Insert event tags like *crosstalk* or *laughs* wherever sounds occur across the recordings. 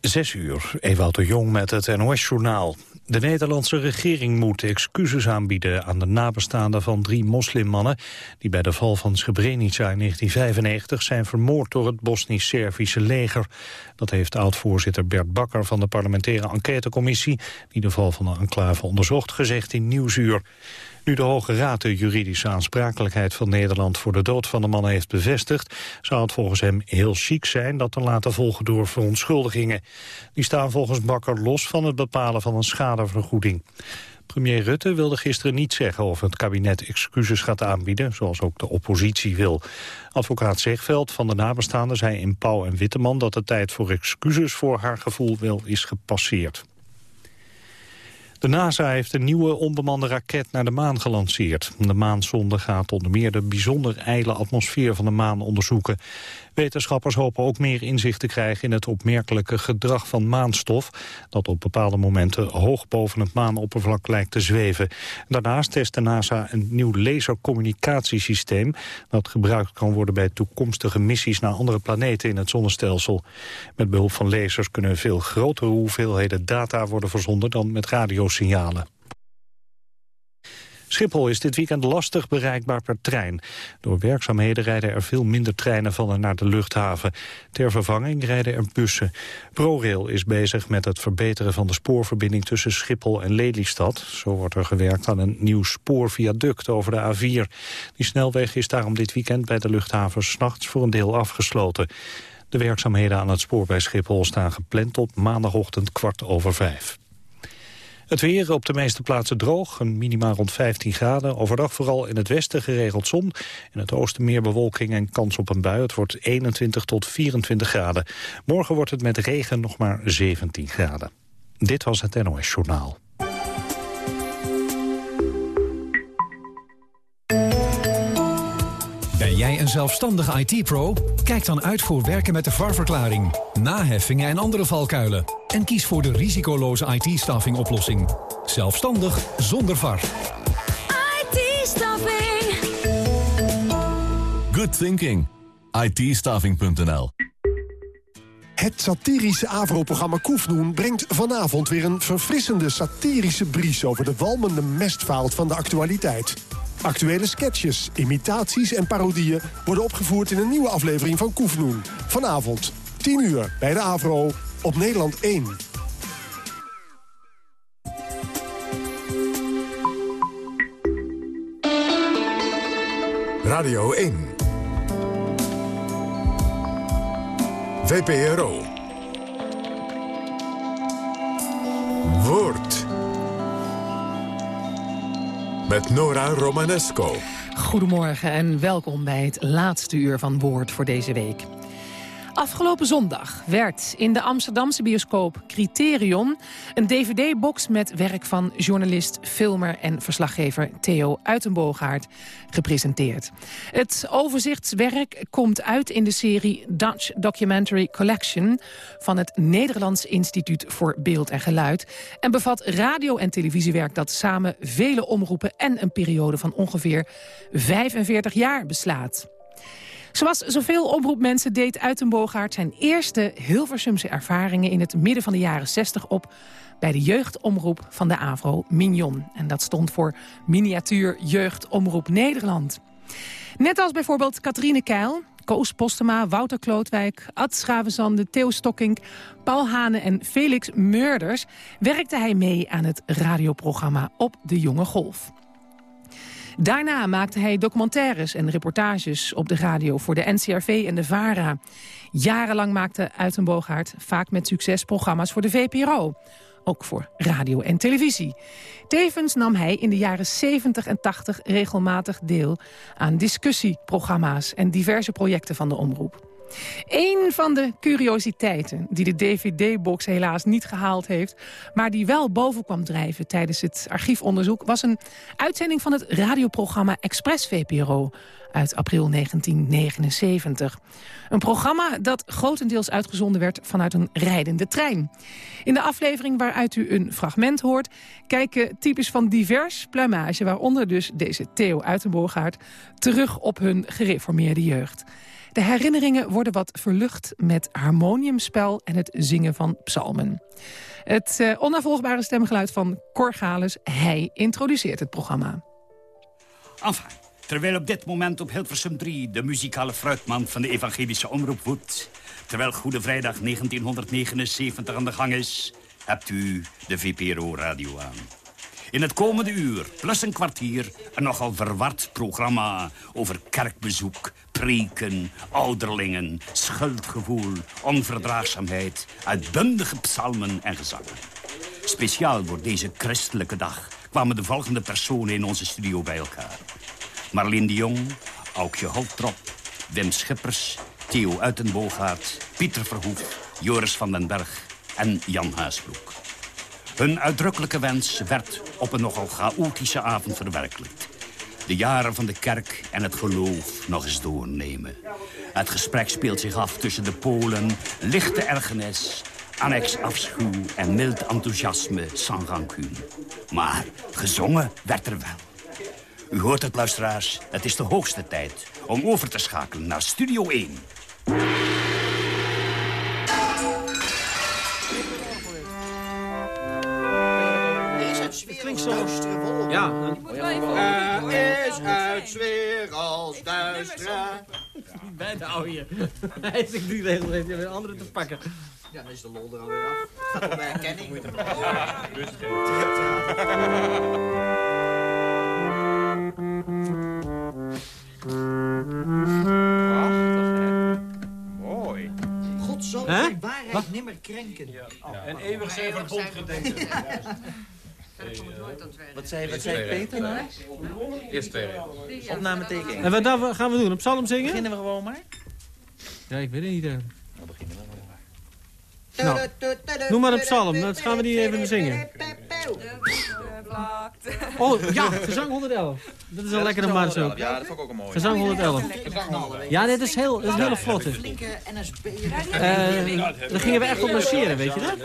Zes uur, Ewout de Jong met het NOS-journaal. De Nederlandse regering moet excuses aanbieden aan de nabestaanden van drie moslimmannen... die bij de val van Srebrenica in 1995 zijn vermoord door het Bosnisch-Servische leger. Dat heeft oud-voorzitter Bert Bakker van de parlementaire enquêtecommissie... die de val van de enclave onderzocht, gezegd in Nieuwsuur. Nu de Hoge Raad de juridische aansprakelijkheid van Nederland voor de dood van de mannen heeft bevestigd, zou het volgens hem heel chic zijn dat te laten volgen door verontschuldigingen. Die staan volgens Bakker los van het bepalen van een schadevergoeding. Premier Rutte wilde gisteren niet zeggen of het kabinet excuses gaat aanbieden, zoals ook de oppositie wil. Advocaat Zegveld van de nabestaanden zei in Pauw en Witteman dat de tijd voor excuses voor haar gevoel wel is gepasseerd. De NASA heeft een nieuwe onbemande raket naar de maan gelanceerd. De maansonde gaat onder meer de bijzonder ijle atmosfeer van de maan onderzoeken. Wetenschappers hopen ook meer inzicht te krijgen in het opmerkelijke gedrag van maanstof, dat op bepaalde momenten hoog boven het maanoppervlak lijkt te zweven. Daarnaast test de NASA een nieuw lasercommunicatiesysteem dat gebruikt kan worden bij toekomstige missies naar andere planeten in het zonnestelsel. Met behulp van lasers kunnen veel grotere hoeveelheden data worden verzonden dan met radiosignalen. Schiphol is dit weekend lastig bereikbaar per trein. Door werkzaamheden rijden er veel minder treinen van en naar de luchthaven. Ter vervanging rijden er bussen. ProRail is bezig met het verbeteren van de spoorverbinding tussen Schiphol en Lelystad. Zo wordt er gewerkt aan een nieuw spoorviaduct over de A4. Die snelweg is daarom dit weekend bij de luchthaven s'nachts voor een deel afgesloten. De werkzaamheden aan het spoor bij Schiphol staan gepland op maandagochtend kwart over vijf. Het weer op de meeste plaatsen droog, een minima rond 15 graden. Overdag vooral in het westen geregeld zon. In het oosten meer bewolking en kans op een bui. Het wordt 21 tot 24 graden. Morgen wordt het met regen nog maar 17 graden. Dit was het NOS Journaal. Jij een zelfstandige IT-pro? Kijk dan uit voor werken met de VAR-verklaring, naheffingen en andere valkuilen. En kies voor de risicoloze IT-staffing oplossing. Zelfstandig zonder VAR. IT-staffing. Good thinking. it Het satirische AVRO-programma Koefnoen brengt vanavond weer een verfrissende satirische bries over de walmende mestvaalt van de actualiteit. Actuele sketches, imitaties en parodieën worden opgevoerd in een nieuwe aflevering van Koefnoen. Vanavond, 10 uur, bij de AVRO, op Nederland 1. Radio 1. VPRO. Woord. Met Nora Romanesco. Goedemorgen en welkom bij het laatste uur van Woord voor deze week. Afgelopen zondag werd in de Amsterdamse bioscoop Criterion... een dvd-box met werk van journalist, filmer en verslaggever Theo Uitenboogaard gepresenteerd. Het overzichtswerk komt uit in de serie Dutch Documentary Collection... van het Nederlands Instituut voor Beeld en Geluid... en bevat radio- en televisiewerk dat samen vele omroepen... en een periode van ongeveer 45 jaar beslaat. Zoals zoveel omroepmensen deed Uitenboogaard zijn eerste Hilversumse ervaringen in het midden van de jaren 60 op bij de jeugdomroep van de AVRO Mignon. En dat stond voor Miniatuur Jeugdomroep Nederland. Net als bijvoorbeeld Katrine Keil, Koos Postema, Wouter Klootwijk, Ad Schavenzande, Theo Stokkink, Paul Hane en Felix Meurders werkte hij mee aan het radioprogramma Op de Jonge Golf. Daarna maakte hij documentaires en reportages op de radio voor de NCRV en de VARA. Jarenlang maakte Uitenboogaard vaak met succes programma's voor de VPRO. Ook voor radio en televisie. Tevens nam hij in de jaren 70 en 80 regelmatig deel aan discussieprogramma's en diverse projecten van de omroep. Een van de curiositeiten die de DVD-box helaas niet gehaald heeft... maar die wel boven kwam drijven tijdens het archiefonderzoek... was een uitzending van het radioprogramma Express VPRO uit april 1979. Een programma dat grotendeels uitgezonden werd vanuit een rijdende trein. In de aflevering waaruit u een fragment hoort... kijken types van divers pluimage, waaronder dus deze Theo Uitenborgaard... terug op hun gereformeerde jeugd. De herinneringen worden wat verlucht met harmoniumspel en het zingen van psalmen. Het uh, onnavolgbare stemgeluid van Cor Gales, hij introduceert het programma. Enfin, terwijl op dit moment op Hilversum 3 de muzikale fruitman van de evangelische omroep woedt... terwijl Goede Vrijdag 1979 aan de gang is, hebt u de VPRO-radio aan. In het komende uur, plus een kwartier, een nogal verward programma over kerkbezoek, preken, ouderlingen, schuldgevoel, onverdraagzaamheid, uitbundige psalmen en gezangen. Speciaal voor deze christelijke dag kwamen de volgende personen in onze studio bij elkaar. Marleen de Jong, Aukje Holtrop, Wim Schippers, Theo Uitenboogaard, Pieter Verhoef, Joris van den Berg en Jan Haasbroek. Hun uitdrukkelijke wens werd op een nogal chaotische avond verwerkelijkt. De jaren van de kerk en het geloof nog eens doornemen. Het gesprek speelt zich af tussen de Polen, lichte ergernis, annex afschuw en mild enthousiasme sans rancune. Maar gezongen werd er wel. U hoort het, luisteraars, het is de hoogste tijd om over te schakelen naar Studio 1. Klinkt zo. Ja. Er is uit werelds duistere. Bij de oude. Hij is niet regel, heeft weer andere te pakken. Ja, dan is de lol er alweer af. Gaat om bij herkenning. Mooi. God zal de waarheid nimmer krenken. En eeuwig zijn Wat zei, wat zei Peter nou? Eerst twee. Opname teken. En wat gaan we doen? Een psalm zingen? Beginnen we gewoon maar? Ja, ik weet het niet. Nou, nou, noem maar een psalm. Dan gaan we die even zingen. Oh, ja, gezang 111. Dat is een lekkere mars ook. Ja, dat vond ik ook een mooie. Gezang 111. Ja, dit is heel, dit is een hele vlotte. Uh, dan gingen we echt op marcheren, weet je dat?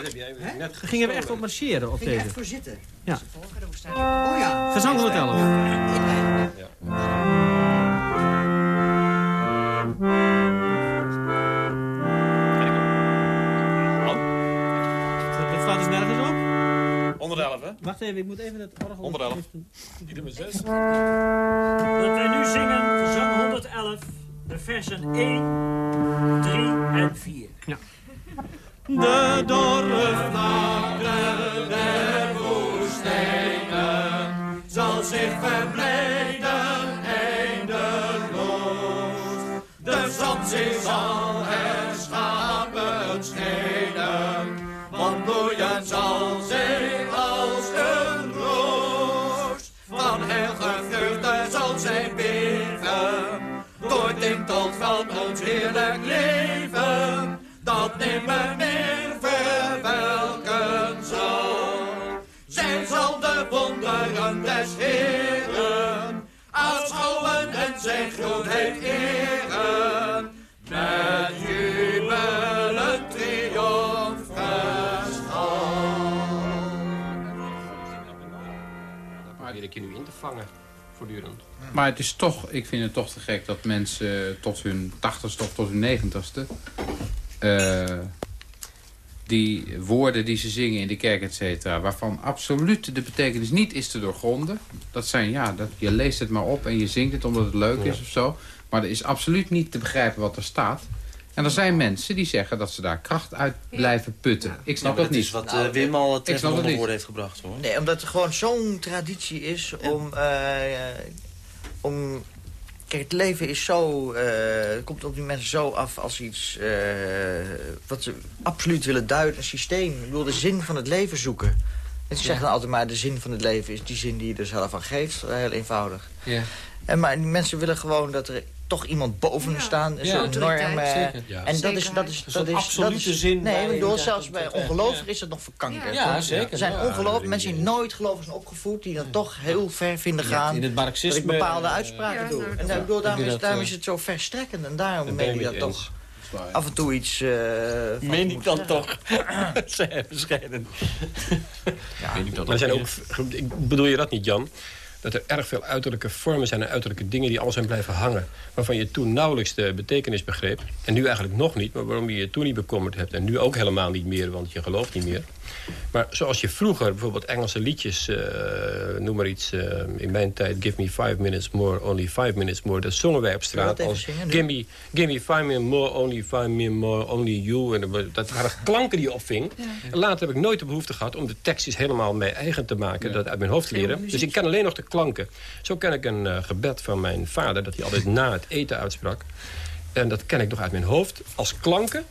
Dan gingen we echt op marcheren op deze. voor zitten. Ja. Oh ja. Gezang 111. Dat 111, hè? Wacht even, ik moet even het orgel... 111. Ieder met 6. Dat wij nu zingen, gezang 111, de versen 1, 3 en 4. Ja. De dorre vlakte der woestijnen zal zich verblijden heerlijk leven dat nimmer meer verwelken zal. Zij zal de wonderen des Heeren aanschouwen en zijn grootheid eren. Met jubelen triomf Maar die nu in te vangen, voortdurend. Maar het is toch, ik vind het toch te gek dat mensen tot hun tachtigste of tot hun negentigste... Uh, die woorden die ze zingen in de kerk, et cetera... waarvan absoluut de betekenis niet is te doorgronden. Dat zijn, ja, dat, je leest het maar op en je zingt het omdat het leuk is of zo. Maar er is absoluut niet te begrijpen wat er staat. En er zijn mensen die zeggen dat ze daar kracht uit blijven putten. Ik snap ja, dat, niet. is wat uh, Wim al het woord heeft gebracht. hoor. Nee, omdat het gewoon zo'n traditie is om... Uh, om Kijk, het leven is zo, uh, komt op die mensen zo af als iets uh, wat ze absoluut willen duiden. Een systeem. Ik bedoel, de zin van het leven zoeken. En ze zeggen dan altijd maar, de zin van het leven is die zin die je er zelf aan geeft. Heel eenvoudig. Ja. En, maar die mensen willen gewoon dat er toch iemand boven ja. staan. Ja, Zo'n norm. Ja. En dat is, dat is, dat is, absolute dat is, zin. Nee, ik bedoel, zelfs bij ongelovigen is dat nog verkankerd. Ja, zeker. Er zijn ja, ongelovigen, mensen die nooit geloven zijn opgevoed... die dan toch heel ver vinden gaan... in het marxisme, dat ik bepaalde uitspraken doe. En ik bedoel, daarom, is, dat, daarom is het zo verstrekkend. En daarom meen ik dat toch af en toe iets... Uh, *laughs* Meen ik dan toch? Zij bescheiden. Ja, maar zijn ook, bedoel je dat niet, Jan? Dat er erg veel uiterlijke vormen zijn en uiterlijke dingen die allemaal zijn blijven hangen. Waarvan je toen nauwelijks de betekenis begreep. En nu eigenlijk nog niet, maar waarom je je toen niet bekommerd hebt. En nu ook helemaal niet meer, want je gelooft niet meer. Maar zoals je vroeger bijvoorbeeld Engelse liedjes, eh, noem maar iets... eh, in mijn tijd, Give me five minutes more, only five minutes more... dat zongen wij op straat als zingen give me, give me five minutes more, only five minutes more, only you. En dat- waren klanken die je opving. En later heb ik nooit de behoefte gehad om de tekstjes helemaal mee eigen te maken... dat uit mijn hoofd te leren. Dus ik ken alleen nog de klanken. Zo ken ik een eh, gebed van mijn vader... dat hij altijd na het eten uitsprak. En dat ken ik nog uit mijn hoofd als klanken...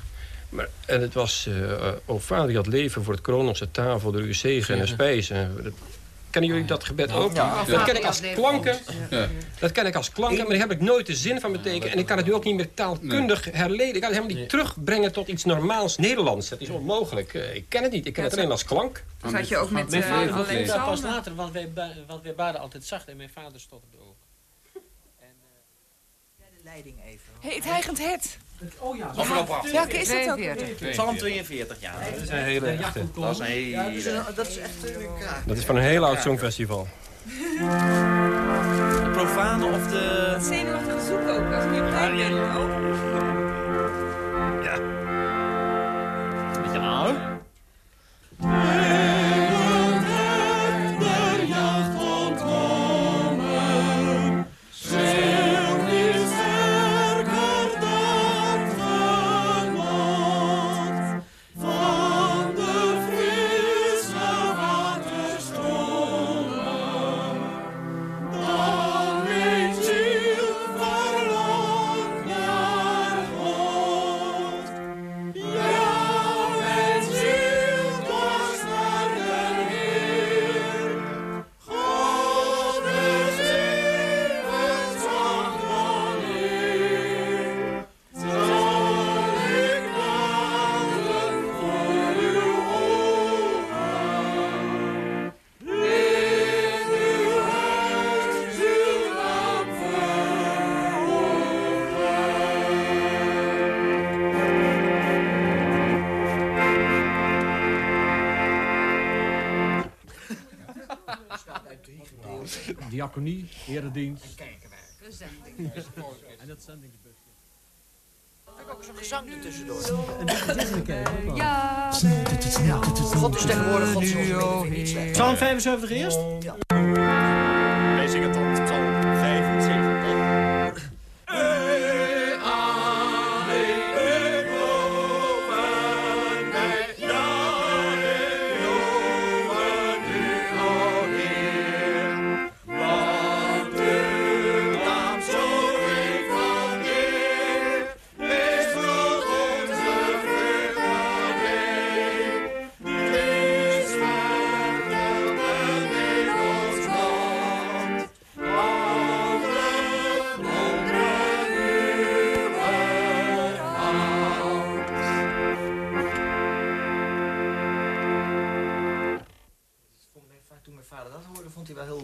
Maar, en het was, eh o vader, die had leven voor het kroon onze tafel, door uw zegen en de spijs. En Kennen jullie dat gebed ook? Ja. Dat ken ik als klanken. Dat ken ik als klanken, maar daar heb ik nooit de zin van betekenen. En ik kan het nu ook niet meer taalkundig herleden. Ik kan het helemaal niet terugbrengen tot iets normaals Nederlands. Dat is onmogelijk. Eh, Ik ken het niet. Ik ken het alleen als klank. Dat had je ook met Mijn eh, vader alleen dat pas later, want wij, want wij baden altijd zacht en mijn vader stotterde ook. *laughs* De leiding even. Hey, het heigend het. Oh ja. Erop af. Welke is dat ook? Psalm 42, ja. Dat is een hele echte. Dat is een hele... Ja, dat is, een- dat is echt een kraak. Dat is van een heel oud songfestival. De profane of de... Dat zenuwachtige zoek ook. Als ik je pijn ben. Oh. Diaconie, eredienst. *laughs* En dat zendingsbus. Heb ik ook zo'n gezang er tussendoor? Ja. God is tegenwoordig God is onze midden, vind ik niet slecht. Psalm 75 eerst?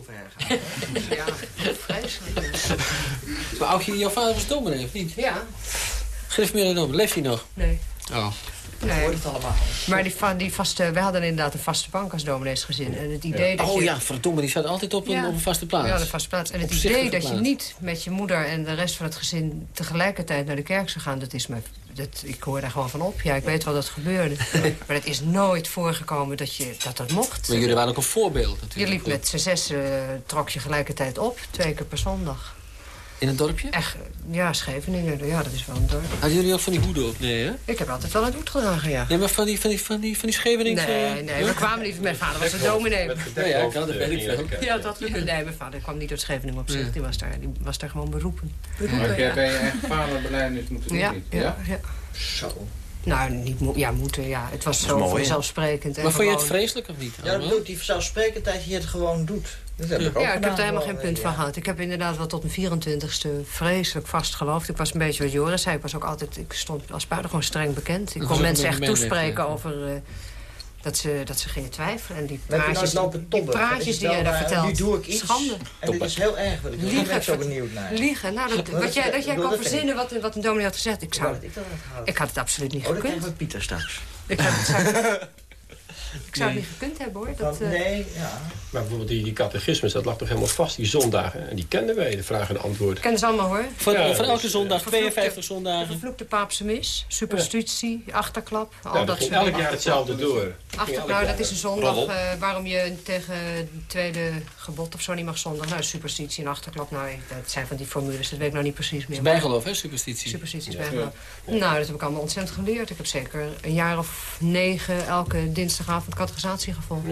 Ver gaan. ja, *laughs* vreselijk. Maar ook jouw vader was dominee, of niet? Ja. Griffmeer dominee, leeft hij nog? Nee. Oh. Nee. Hoort het allemaal. Maar die, va- die vaste, we hadden inderdaad een vaste bank als domineesgezin. En het idee dat Oh je... ja, verdomme, die staat altijd op een, Ja. op een vaste plaats. Ja, de vaste plaats. En het idee dat je niet met je moeder en de rest van het gezin... tegelijkertijd naar de kerk zou gaan, dat is me... Dat, ik hoor daar gewoon van op. Ja, ik weet wel dat het gebeurde. *laughs* maar het is nooit voorgekomen dat je, dat, dat mocht. Maar jullie waren ook een voorbeeld Je natuurlijk. liep met z'n zes, eh, trok je gelijkertijd op. Twee keer per zondag. In het dorpje? Echt, ja, Scheveningen. Ja, dat is wel een dorp. Hadden jullie ook van die hoeden op? Nee, hè? Ik heb altijd wel een hoed gedragen, ja. Ja, maar van die, van die, van die, van die Scheveningse... Nee, nee, we kwamen niet. Mijn vader was een dominee. Ja, ja, ik had het weet ik veel. Ja, dat. Nee, mijn vader kwam niet uit Scheveningen op zich. Ja. Die, was daar, die was daar gewoon beroepen. Maar heb jij bij je eigen vader beleid moeten doen? Ja, ja, ja. Zo. Nou, niet mo ja, moeten, ja. Het was zo mooi, vanzelfsprekend. en Maar vond je het vreselijk of niet? Ja, dat bedoelt die vanzelfsprekendheid dat je het gewoon doet. Dat heb ik ook Ja, ik heb gedaan, er helemaal geen punt eh, van gehad. Ik heb inderdaad wel tot mijn 24ste vreselijk vastgeloofd. Ik was een beetje wat Joris zei. Ik was ook altijd, ik stond als buitengewoon streng bekend. Ik Dat kon mensen echt toespreken ja. over... eh, dat ze, dat ze gingen twijfelen. En die praatjes, die praatjes die je daar vertelt. Nu doe ik iets. Schande. En dit is heel erg wat ik doe. Daar ben ik zo benieuwd naar. Liegen. Nou, dat, wat jij, dat jij kan dat verzinnen wat, wat een dominee had gezegd. Ik, zou, dat ik dat had gehad. ik had het absoluut niet Oh, gekund. krijgen we Pieter straks. Ik had het *laughs* Ik zou het niet gekund hebben, hoor. Dat, eh, nee, ja. Maar bijvoorbeeld die, die catechismus, dat lag toch helemaal vast, die zondagen. En die kenden wij, de vraag en antwoord. kennen ze allemaal, hoor. Ja, voor elke dus, zondag, eh, 52 De zondagen. vervloekte paapse mis, superstitie, achterklap, al Ja, dat dat ging soort elk jaar hetzelfde door. Ging Achter, elk nou, dat is een zondag eh, waarom je tegen het tweede gebod of zo niet mag zondag. Nou, superstitie en achterklap, nou, dat zijn van die formules, dat weet ik nou niet precies meer. is bijgeloof, hè, superstitie. Superstitie is Ja. bijgeloof. Nou, dat heb ik allemaal ontzettend geleerd. Ik heb zeker een jaar of negen elke dinsdagavond catechisatie gevolgd.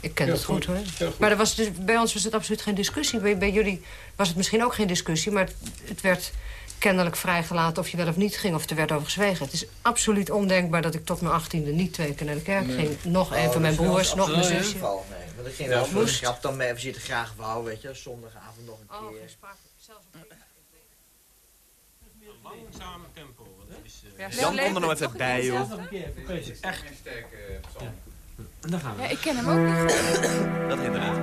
Ik ken Ja, het goed, goed. hoor. Ja, goed. Maar er was dus, bij ons was het absoluut geen discussie. Bij, bij jullie was het misschien ook geen discussie, maar het, het werd kennelijk vrijgelaten of je wel of niet ging, of er werd over gezwegen. Het is absoluut ondenkbaar dat ik tot mijn achttiende niet twee keer naar de kerk Nee. ging. Nog een Oh, van mijn dat is broers, nog mijn zusje. het geval, nee. Want ik ging Ja, wel voor de moest. grap dan mee, we zitten graag wou, weet je, zondagavond nog een Oh, keer. Langzame tempo. Want dat is, Ja, Jan komt er nog even bij, joh. Echt sterke psalm. Dan gaan we. Ja, ik ken hem ook niet. Dat hindert niet.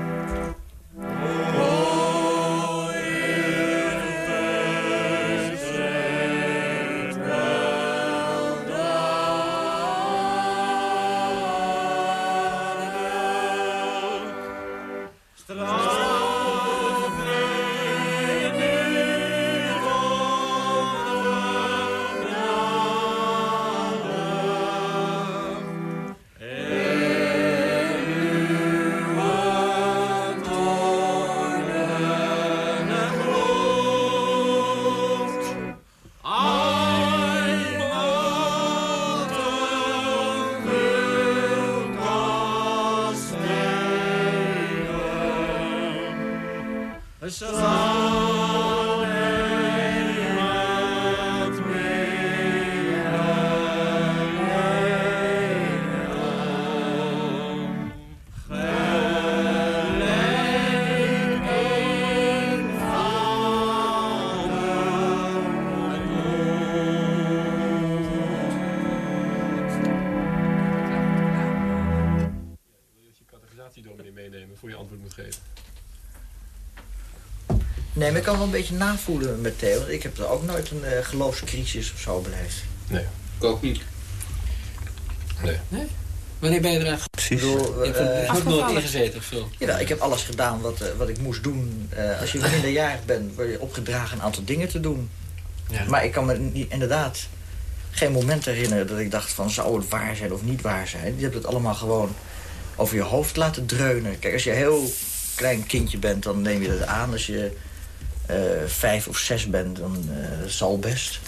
Antwoord moet geven. Nee, maar ik kan wel een beetje navoelen met Theo. Want ik heb er ook nooit een eh, geloofscrisis of zo beleefd. Nee. Ik ook niet. Nee. Wanneer ben je er eigenlijk? Precies. Je hebt er eh, ook nooit ingezeten of zo? Jawel, ik heb alles gedaan wat, eh, wat ik moest doen. Eh, als je minderjarig bent, word je opgedragen een aantal dingen te doen. Ja. Maar ik kan me niet, inderdaad geen moment herinneren dat ik dacht van... zou het waar zijn of niet waar zijn? Je hebt het allemaal gewoon over je hoofd laten dreunen. Kijk, als je een heel klein kindje bent, dan neem je dat aan. Als je eh, vijf of zes bent, dan eh, zal best.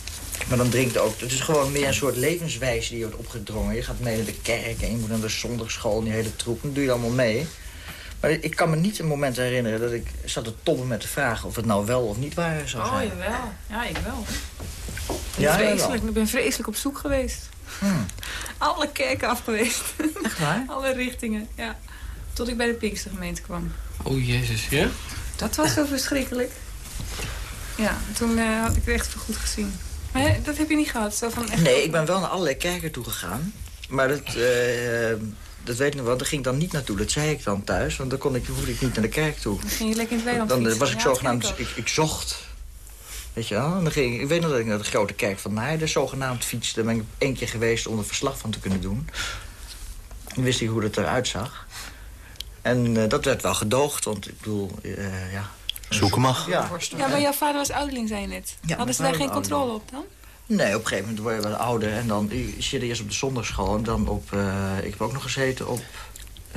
Maar dan drinkt ook... Het is gewoon meer een soort levenswijze die je wordt opgedrongen. Je gaat mee naar de kerk en je moet naar de zondagschool en die hele troep. Dan doe je allemaal mee. Maar ik kan me niet een moment herinneren dat ik zat te tobben met de vraag... of het nou wel of niet waar zou Oh, zijn. jawel. Ja, ik wel. Ik Ja, ben, jawel. vreselijk, ik ben vreselijk op zoek geweest. Hmm. Alle kerken af geweest. Echt waar? *laughs* Alle richtingen, ja. Tot ik bij de Pinkstergemeente kwam. Oh, jezus, ja? Dat was zo verschrikkelijk. Ja, toen eh, had ik het echt voor goed gezien. Maar hè, dat heb je niet gehad? Zo van echt Nee, ik ben wel naar allerlei kerken toe gegaan. Maar dat, eh, dat weet ik nog wel. Daar ging ik dan niet naartoe. Dat zei ik dan thuis. Want dan kon ik, hoefde ik niet naar de kerk toe. Dan ging je lekker in het weiland Dan eh, was ik zogenaamd... Ik, ik, zocht. Weet je wel? En dan ging, ik- ik weet nog dat ik naar de grote kerk van Naarden zogenaamd fietste. Daar ben ik één keer geweest om er verslag van te kunnen doen. Dan wist ik hoe dat eruit zag. En eh, dat werd wel gedoogd. Want ik bedoel, eh, ja... Zoeken mag. Ja. Ja, maar jouw vader was ouderling, zei je net. mijn Hadden ze daar geen controle op dan? Nee, op een gegeven moment word je wel ouder. En dan je zit je eerst op de zondagschool. En dan op... eh, ik heb ook nog gezeten op...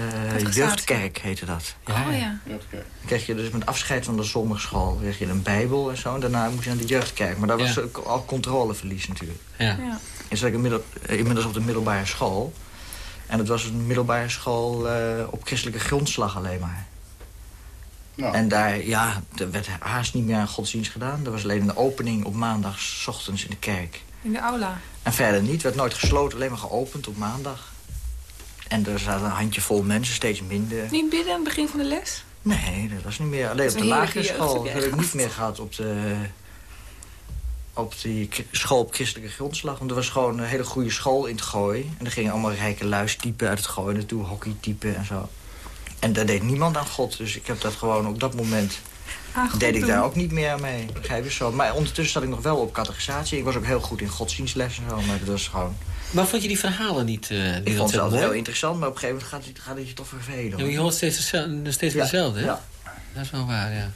eh, Catechisatie. jeugdkerk heette dat. Oh ja. Dan kreeg je dus met afscheid van de zondagschool kreeg je een bijbel en zo. En daarna moest je naar de jeugdkerk. Maar daar was Ja. ook al controleverlies natuurlijk. Ja. ja. En zat ik inmiddels, eh, inmiddels op de middelbare school. En het was een middelbare school eh, op christelijke grondslag alleen maar. En daar, ja, er werd haast niet meer aan godsdienst gedaan. Er was alleen een opening op maandags 's ochtends in de kerk. In de aula. En verder niet, werd nooit gesloten, alleen maar geopend op maandag. En er zaten een handjevol mensen, steeds minder. Niet bidden aan het begin van de les? Nee, dat was niet meer. Alleen op de lagere school. heb ik niet meer gehad op de... Op die school op christelijke grondslag. Want er was gewoon een hele goede school in het gooi. En er gingen allemaal rijke luistypen uit het gooi naartoe. Hockeytypen en zo. En daar deed niemand aan God. Dus ik heb dat gewoon op dat moment Ah, deed ik doen. daar ook niet meer mee. Begrijp je zo? Maar ondertussen zat ik nog wel op catechisatie. Ik was ook heel goed in godsdienstles en zo, maar dat was gewoon... Maar vond je die verhalen niet, niet Ik vond ze ontzettend altijd heel interessant, maar op een gegeven moment gaat het, gaat het je toch vervelen. Ja, je hoort steeds, steeds weer Ja, dezelfde, hè? ja. Dat is wel waar, ja.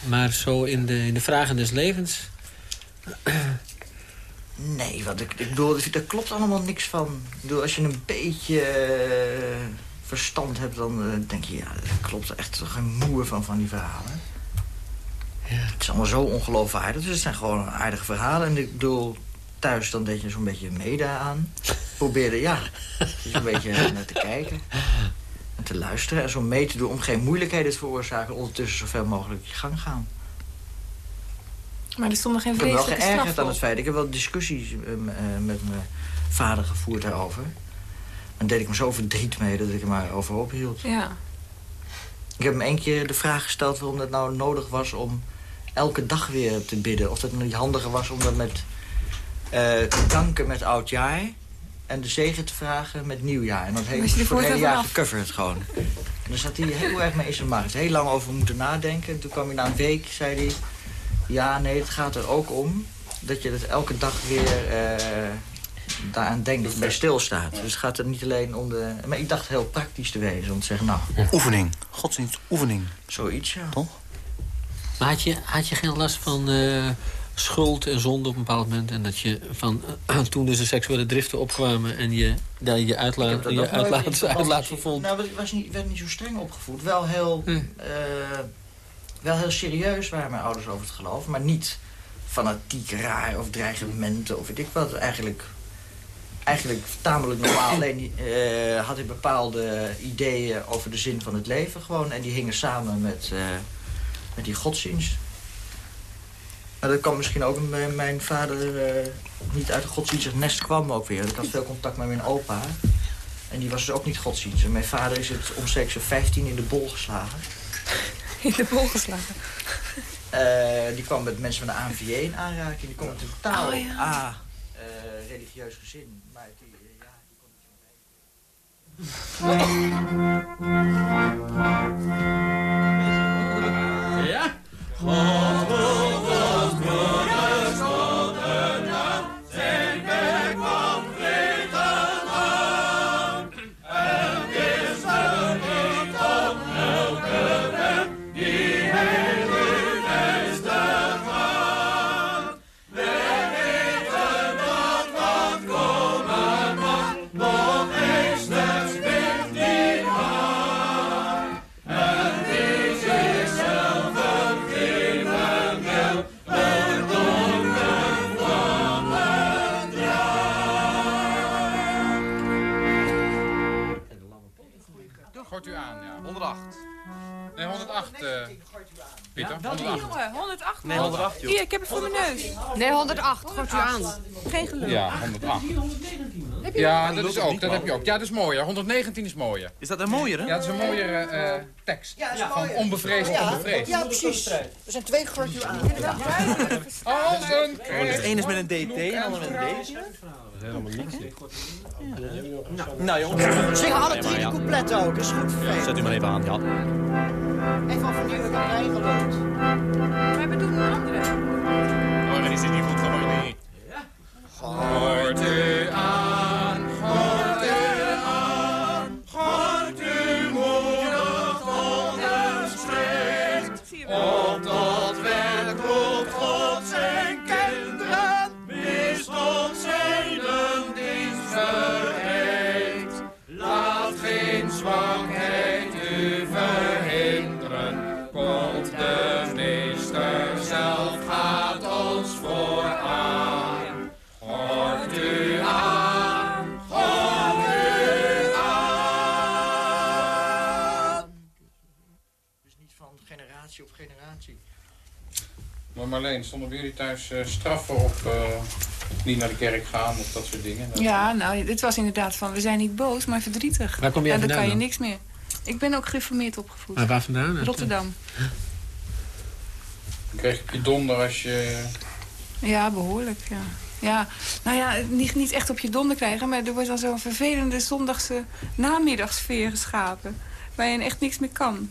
Maar zo in de, in de vragen des levens... Nee, want ik, ik bedoel, daar klopt allemaal niks van. Ik bedoel, als je een beetje eh, verstand hebt, dan eh, denk je... ja, er klopt echt geen moer van, van die verhalen. Het is allemaal zo ongeloofwaardig. Dus het zijn gewoon aardige verhalen. En ik bedoel, thuis dan deed je zo'n beetje mee daaraan. Probeerde, ja, zo'n beetje naar te kijken. En te luisteren en zo mee te doen om geen moeilijkheden te veroorzaken. Ondertussen zoveel mogelijk je gang gaan. Maar er stonden geen Ik heb wel vreselijke geërgerd aan het feit. Ik heb wel discussies eh, m- eh, met mijn vader gevoerd daarover. En deed ik me zo verdriet mee dat ik er maar over ophield. Ja. Ik heb hem één keer de vraag gesteld waarom het nou nodig was om elke dag weer te bidden. Of dat het niet handiger was om dat met te danken met oudjaar. En de zegen te vragen met nieuwjaar. En dat heeft voor het hele jaar gecoverd gewoon. En daar zat hij heel erg mee in zijn markt. Heel lang over moeten nadenken. En toen kwam hij na een week, zei hij... Ja, nee, het gaat er ook om dat je het elke dag weer eh, daaraan denkt, dat je bij stilstaat. Dus het gaat er niet alleen om de... Maar ik dacht heel praktisch te wezen, om te zeggen, nou... Oefening. Godsdienst, oefening. Zoiets, ja. Toch? Maar had je, had je geen last van eh, schuld en zonde op een bepaald moment? En dat je van eh, toen dus de seksuele driften opkwamen... en je daar je uitlaat, je in uitlaat, uitlaat vervond. Nou, ik was niet, werd niet zo streng opgevoed. Wel heel, Hm. eh, wel heel serieus waren mijn ouders over het geloof. Maar niet fanatiek raar of dreigementen of weet ik wat. Eigenlijk, eigenlijk tamelijk normaal. *clears throat* Alleen eh, had ik bepaalde ideeën over de zin van het leven gewoon. En die hingen samen met, met die godsdienst. Maar dat kwam misschien ook omdat mijn vader eh, niet uit de godsdienstig nest kwam ook weer. Ik had veel contact met mijn opa. En die was dus ook niet godsdienst. En mijn vader is het omstreeks zijn 15 in de bol geslagen. *laughs* In de bol geslagen. Eh, die kwam met mensen van de ANVJ in aanraking. Die kwam een totaal Oh, ja. A, eh, religieus gezin. Maar die, eh, ja, die kon niet Ja? Gooit 108 Nee, 108, joh. Hier, ik heb het voor mijn neus. Nee, 108. Gooit u aan. Geen gelul. Ja, 108. Heb je Ja, dat is ook. Dat heb je ook. Ja, dat is mooier. 119 is mooier. Is dat een mooiere? Ja, dat is een mooiere eh, tekst. Ja, Van mooier. onbevreesd Ja, onbevreesd. ja, precies. Er zijn twee gortjes aan. Als een Het ene is met een DT en de andere met een D. Helemaal niks. Nou jongens. Zingen alle drie de coupletten ook. Dat is goed. Zet u maar even aan, ja. Even van vernieuwing aan mij geloofd. Maar we doen een andere. Oh, dan is dit niet goed geworden. Nee. Gooit u aan, Maar Marleen, stonden bij jullie thuis eh, straffen op eh, niet naar de kerk gaan of dat soort dingen? Dat- Ja, nou, dit was inderdaad van, we zijn niet boos, maar verdrietig. Waar kom jij En dan kan je dan? niks meer. Ik ben ook gereformeerd opgevoed. Maar waar vandaan? Rotterdam. Dan kreeg je op je donder als je... Ja, behoorlijk, ja. Ja, nou ja, niet, niet echt op je donder krijgen... maar er wordt dan zo'n vervelende zondagse namiddagsfeer geschapen... waar je echt niks meer kan.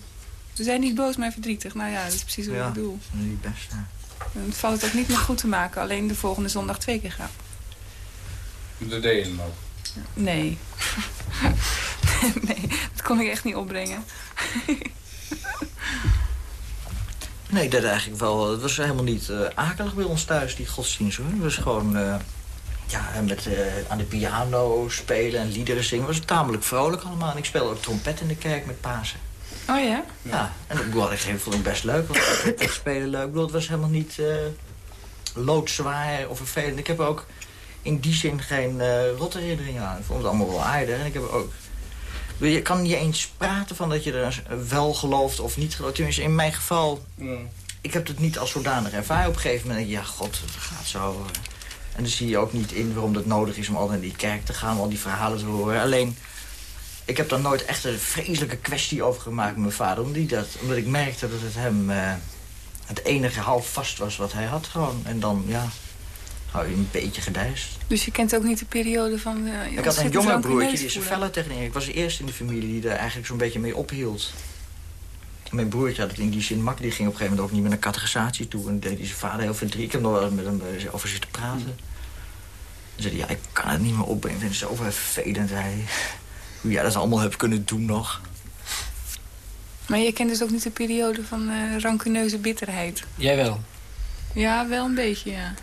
We zijn niet boos, maar verdrietig. Nou ja, dat is precies wat Ja, ik bedoel. niet best. ja. Dan valt het ook niet meer goed te maken. Alleen de volgende zondag twee keer gaan. Dat deed je hem ook. Nee. *laughs* nee, dat kon ik echt niet opbrengen. *laughs* Nee, ik deed eigenlijk wel... Het was helemaal niet eh, akelig bij ons thuis, die godsdienst. Hoor. Het was gewoon... eh, ja, en met eh, aan de piano spelen en liederen zingen. Het was tamelijk vrolijk allemaal. En ik speelde ook trompet in de kerk met Pasen. Oh ja? Ja, en dat bedoel, ik vond ik best leuk. Want trompet spelen leuk. Ik bedoel, het was helemaal niet eh, loodzwaar of vervelend. Ik heb ook in die zin geen eh rotte herinneringen aan. Ik vond het allemaal wel aardig. En ik heb ook... Ik bedoel, Je kan niet eens praten van dat je er wel gelooft of niet gelooft. Tenminste, in mijn geval... Ik heb het niet als zodanig ervaren. Op een gegeven moment denk je, ja, god, het gaat zo. En dan zie je ook niet in waarom het nodig is om altijd naar die kerk te gaan... om al die verhalen te horen. Alleen, ik heb daar nooit echt een vreselijke kwestie over gemaakt met mijn vader. Omdat, dat, omdat ik merkte dat het hem eh, het enige half vast was wat hij had gewoon. En dan, ja, hou je een beetje gedijst. Dus je kent ook niet de periode van... eh, Ik had een jonger broertje, die is feller tegenin. Ik was de eerste in de familie die daar eigenlijk zo'n beetje mee ophield. Mijn broertje had het in die zin makkelijk. Die ging op een gegeven moment ook niet meer naar catechisatie toe. En deed hij zijn vader heel verdriet. Ik heb nog wel eens met hem eh, over zitten praten. Dan zei hij, ja, ik kan het niet meer opbrengen. Ik vind het zo vervelend. Hij. Hoe jij dat allemaal hebt kunnen doen nog. Maar je kent dus ook niet de periode van eh rancuneuze bitterheid. Jij wel. Ja, wel een beetje, ja.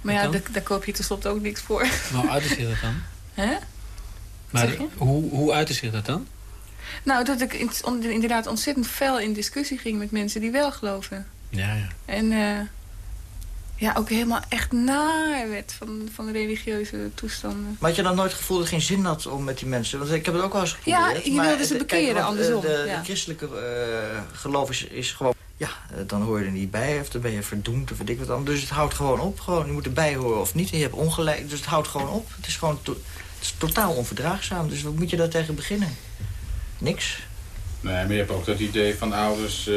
Maar ja, daar, daar koop je tenslotte ook niks voor. Maar hoe uitte zich dat dan? *laughs* Hè? Maar je? hoe, hoe uitte zich dat dan? Nou, dat ik inderdaad ontzettend fel in discussie ging met mensen die wel geloven. Ja, ja. En eh, ja, ook helemaal echt naar werd van, van religieuze toestanden. Maar had je dan nooit het gevoel dat het geen zin had om met die mensen... Want ik heb het ook wel eens Ja, geprobeerd. je maar wilde ze het- bekeren, want, eh, andersom, De, ja. de christelijke eh, geloof is, is gewoon... Ja, eh, dan hoor je er niet bij of dan ben je verdoemd of weet ik wat dan. Dus het houdt gewoon op. Gewoon. Je moet erbij horen of niet. En je hebt ongelijk. Dus het houdt gewoon op. Het is gewoon to- het is totaal onverdraagzaam. Dus wat moet je daar tegen beginnen? Niks. Nee, maar je hebt ook dat idee van ouders... eh,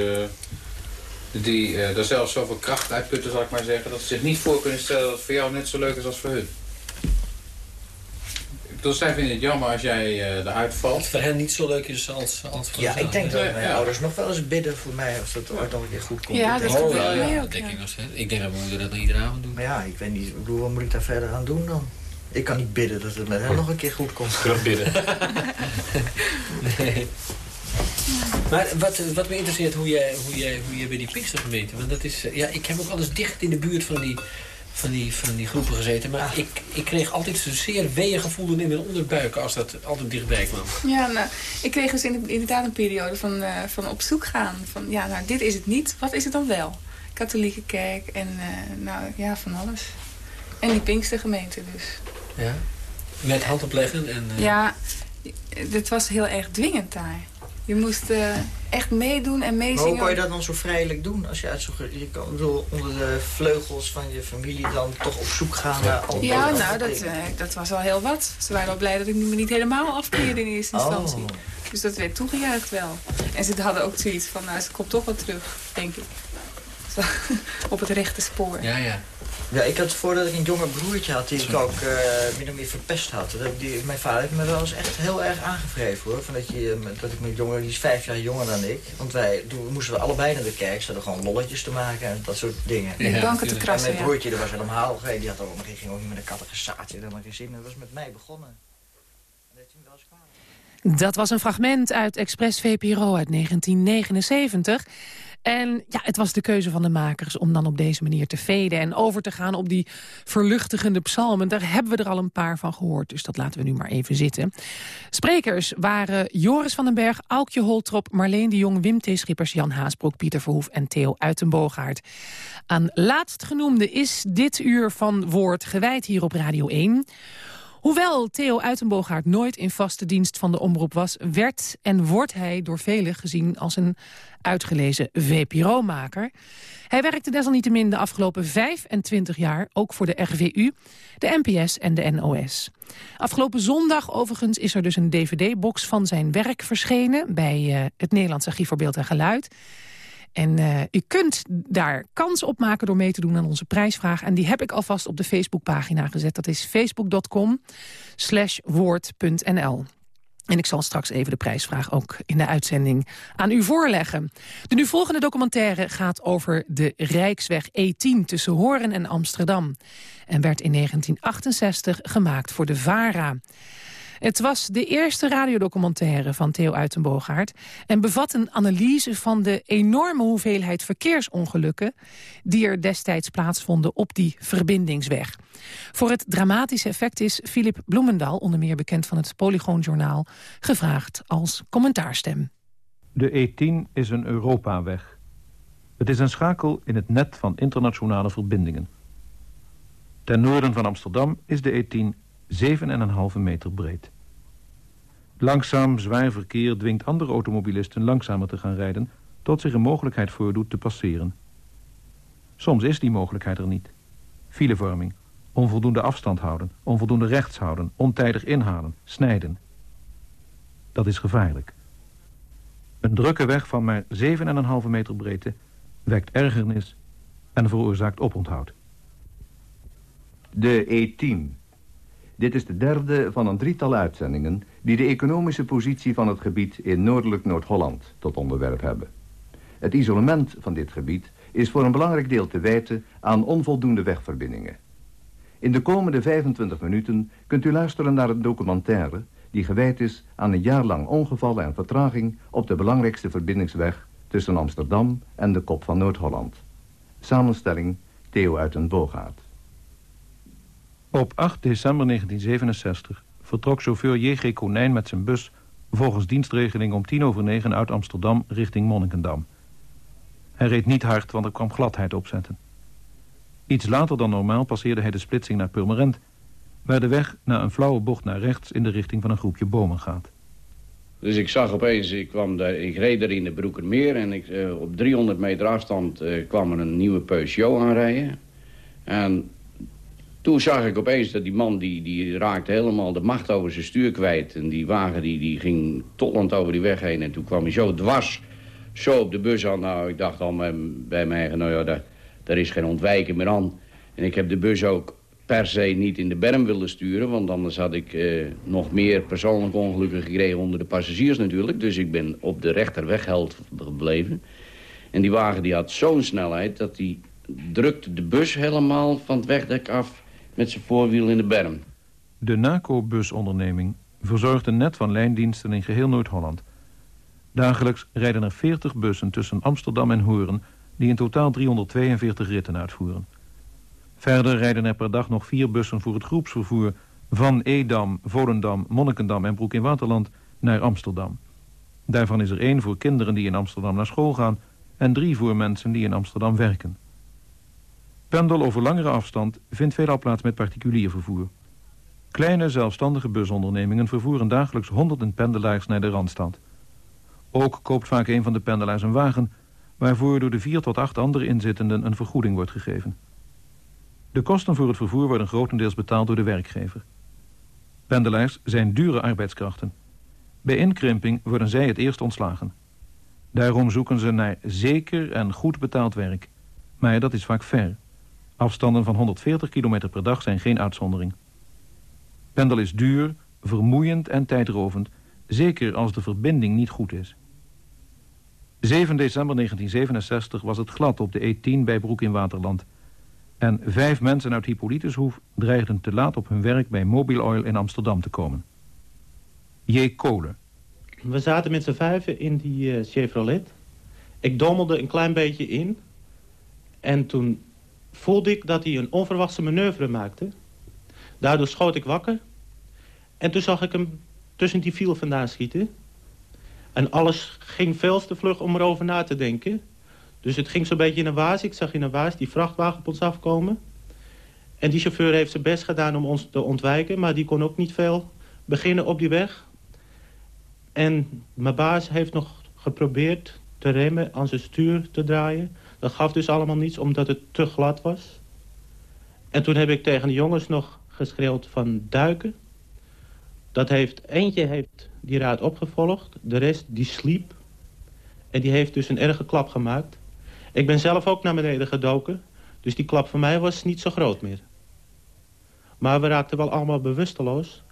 die eh daar zelf zoveel kracht uitputten, zal ik maar zeggen... dat ze zich niet voor kunnen stellen dat het voor jou net zo leuk is als voor hun. Bedoel, zij vinden het jammer als jij eh eruit valt. voor hen niet zo leuk is als, als voor Ja, ik denk dat mijn ja. ouders nog wel eens bidden voor mij. Of dat ooit nog een keer goed komt. Ja, Ik dat denk- gebeurt Oh, ook, denk ik nog steeds. Ik denk dat moeder dat iedere avond doet. Maar ja, ik weet niet. Ik bedoel, wat moet ik daar verder aan doen dan? Ik kan niet bidden dat het met hen nog een keer goed komt. Terugbidden. *laughs* Nee. Maar wat, wat me interesseert, hoe jij, hoe jij, hoe jij bij die Pinkstergemeente... Want dat is, eh, ja, ik heb ook alles dicht in de buurt van die, van die, van die groepen gezeten. Maar ik, ik kreeg altijd zo'n zeer weeën gevoel in mijn onderbuik... als dat altijd dichtbij kwam. Ja, nou, ik kreeg dus in- inderdaad een periode van, eh, van op zoek gaan. Van, ja, nou, dit is het niet. Wat is het dan wel? Katholieke kerk en, eh, nou, ja, van alles. En die Pinkstergemeente dus. Ja? Met hand opleggen en... eh, Ja, het was heel erg dwingend daar. Je moest eh, echt meedoen en Maar meezingen. hoe kon je dat dan zo vrijelijk doen? Als je uit zo'n... ge- Je kan, bedoel, onder de vleugels van je familie dan toch op zoek gaan naar... al Ja, nou, dat, eh, dat was al heel wat. Ze waren wel blij dat ik me niet helemaal afkeerde in eerste instantie. Oh. Dus dat werd toegejuicht wel. En ze hadden ook zoiets van, nou, ze komt toch wel terug, denk ik. Zo, *laughs* op het rechte spoor. Ja, ja. Ja, ik had voordat ik een jonger broertje had die ik ook eh min of meer verpest had. Dat die, mijn vader heeft me wel eens echt heel erg aangevreven hoor. Van dat, je, eh, dat ik met jonger, die is vijf jaar jonger dan ik. Want wij toen moesten we allebei naar de kerk, zaten gewoon lolletjes te maken en dat soort dingen. Banken te En krassen, mijn ja. broertje, dat was helemaal geen, die had ook, die ging ook niet met een catechisatie, helemaal geen zin. Dat was met mij begonnen. Dat was een fragment uit Express VPRO uit 1979. En ja, het was de keuze van de makers om dan op deze manier te veden... en over te gaan op die verluchtigende psalmen. Daar hebben we er al een paar van gehoord, dus dat laten we nu maar even zitten. Sprekers waren Joris van den Berg, Aukje Holtrop... Marleen de Jong, Wim T. Schippers, Jan Haasbroek, Pieter Verhoef en Theo Uitenboogaard. Aan laatstgenoemde is dit uur van Woord gewijd hier op Radio 1... Hoewel Theo Uitenboogaard nooit in vaste dienst van de omroep was... werd en wordt hij door velen gezien als een uitgelezen VPRO-maker. Hij werkte desalniettemin de afgelopen 25 jaar... ook voor de RVU, de NPS en de NOS. Afgelopen zondag overigens is er dus een dvd-box van zijn werk verschenen... bij eh, het Nederlands Archief voor Beeld en Geluid... En eh, u kunt daar kans op maken door mee te doen aan onze prijsvraag. En die heb ik alvast op de Facebookpagina gezet. Dat is facebook.com slash woord.nl. En ik zal straks even de prijsvraag ook in de uitzending aan u voorleggen. De nu volgende documentaire gaat over de Rijksweg E10 tussen Hoorn en Amsterdam. En werd in 1968 gemaakt voor de VARA. Het was de eerste radiodocumentaire van Theo Uitenboogaard... en bevat een analyse van de enorme hoeveelheid verkeersongelukken... die er destijds plaatsvonden op die verbindingsweg. Voor het dramatische effect is Philip Bloemendaal... onder meer bekend van het Polygoonjournaal... gevraagd als commentaarstem. De E10 is een Europaweg. Het is een schakel in het net van internationale verbindingen. Ten noorden van Amsterdam is de E10 7,5 meter breed. Langzaam, zwaar verkeer dwingt andere automobilisten langzamer te gaan rijden... tot zich een mogelijkheid voordoet te passeren. Soms is die mogelijkheid er niet. Filevorming, onvoldoende afstand houden, onvoldoende rechts houden... ontijdig inhalen, snijden. Dat is gevaarlijk. Een drukke weg van maar 7,5 meter breedte wekt ergernis en veroorzaakt oponthoud. De E10 dit is de derde van een drietal uitzendingen... die de economische positie van het gebied in noordelijk Noord-Holland tot onderwerp hebben. Het isolement van dit gebied is voor een belangrijk deel te wijten aan onvoldoende wegverbindingen. In de komende 25 minuten kunt u luisteren naar een documentaire... die gewijd is aan een jaar lang ongevallen en vertraging... op de belangrijkste verbindingsweg tussen Amsterdam en de kop van Noord-Holland. Samenstelling Theo uit Boogaard. Op 8 december 1967 vertrok chauffeur J.G. Konijn met zijn bus... volgens dienstregeling om tien over negen uit Amsterdam richting Monnikendam. Hij reed niet hard, want er kwam gladheid opzetten. Iets later dan normaal passeerde hij de splitsing naar Purmerend... waar de weg na een flauwe bocht naar rechts in de richting van een groepje bomen gaat. Dus ik zag opeens, ik, kwam daar, ik reed er in de Broekermeer... en ik, uh, op 300 meter afstand uh, kwam er een nieuwe Peugeot aanrijden. En toen zag ik opeens dat die man, die, die raakte helemaal de macht over zijn stuur kwijt. En die wagen die, die ging tollend over die weg heen. En toen kwam hij zo dwars, zo op de bus aan. Nou, ik dacht al bij mij eigen, nou ja, daar, daar is geen ontwijken meer aan. En ik heb de bus ook per se niet in de berm willen sturen. Want anders had ik eh, nog meer persoonlijke ongelukken gekregen onder de passagiers natuurlijk. Dus ik ben op de rechterwegheld gebleven. En die wagen die had zo'n snelheid dat die drukte de bus helemaal van het wegdek af met zijn voorwiel in de berm. De NACO-busonderneming verzorgt een net van lijndiensten in geheel Noord-Holland. Dagelijks rijden er 40 bussen tussen Amsterdam en Hoorn... die in totaal 342 ritten uitvoeren. Verder rijden er per dag nog vier bussen voor het groepsvervoer... van Edam, Volendam, Monnikendam en Broek in Waterland naar Amsterdam. Daarvan is er één voor kinderen die in Amsterdam naar school gaan... en drie voor mensen die in Amsterdam werken. Pendel over langere afstand vindt veelal plaats met particulier vervoer. Kleine zelfstandige busondernemingen vervoeren dagelijks honderden pendelaars naar de Randstad. Ook koopt vaak een van de pendelaars een wagen... waarvoor door de vier tot acht andere inzittenden een vergoeding wordt gegeven. De kosten voor het vervoer worden grotendeels betaald door de werkgever. Pendelaars zijn dure arbeidskrachten. Bij inkrimping worden zij het eerst ontslagen. Daarom zoeken ze naar zeker en goed betaald werk. Maar dat is vaak ver. Afstanden van 140 km per dag zijn geen uitzondering. Pendel is duur, vermoeiend en tijdrovend, zeker als de verbinding niet goed is. 7 december 1967 was het glad op de E10 bij Broek in Waterland. En vijf mensen uit Hippolytushoef dreigden te laat op hun werk bij Mobil Oil in Amsterdam te komen. J. Kolen. We zaten met z'n vijven in die uh, Chevrolet. Ik dommelde een klein beetje in. En toen voelde ik dat hij een onverwachte manoeuvre maakte. Daardoor schoot ik wakker. En toen zag ik hem tussen die viel vandaan schieten. En alles ging veel te vlug om erover na te denken. Dus het ging zo'n beetje in een waas. Ik zag in een waas die vrachtwagen op ons afkomen. En die chauffeur heeft zijn best gedaan om ons te ontwijken. Maar die kon ook niet veel beginnen op die weg. En mijn baas heeft nog geprobeerd te remmen, aan zijn stuur te draaien. Dat gaf dus allemaal niets, omdat het te glad was. En toen heb ik tegen de jongens nog geschreeuwd van duiken. Dat heeft, eentje heeft die raad opgevolgd, de rest die sliep. En die heeft dus een erge klap gemaakt. Ik ben zelf ook naar beneden gedoken, dus die klap van mij was niet zo groot meer. Maar we raakten wel allemaal bewusteloos.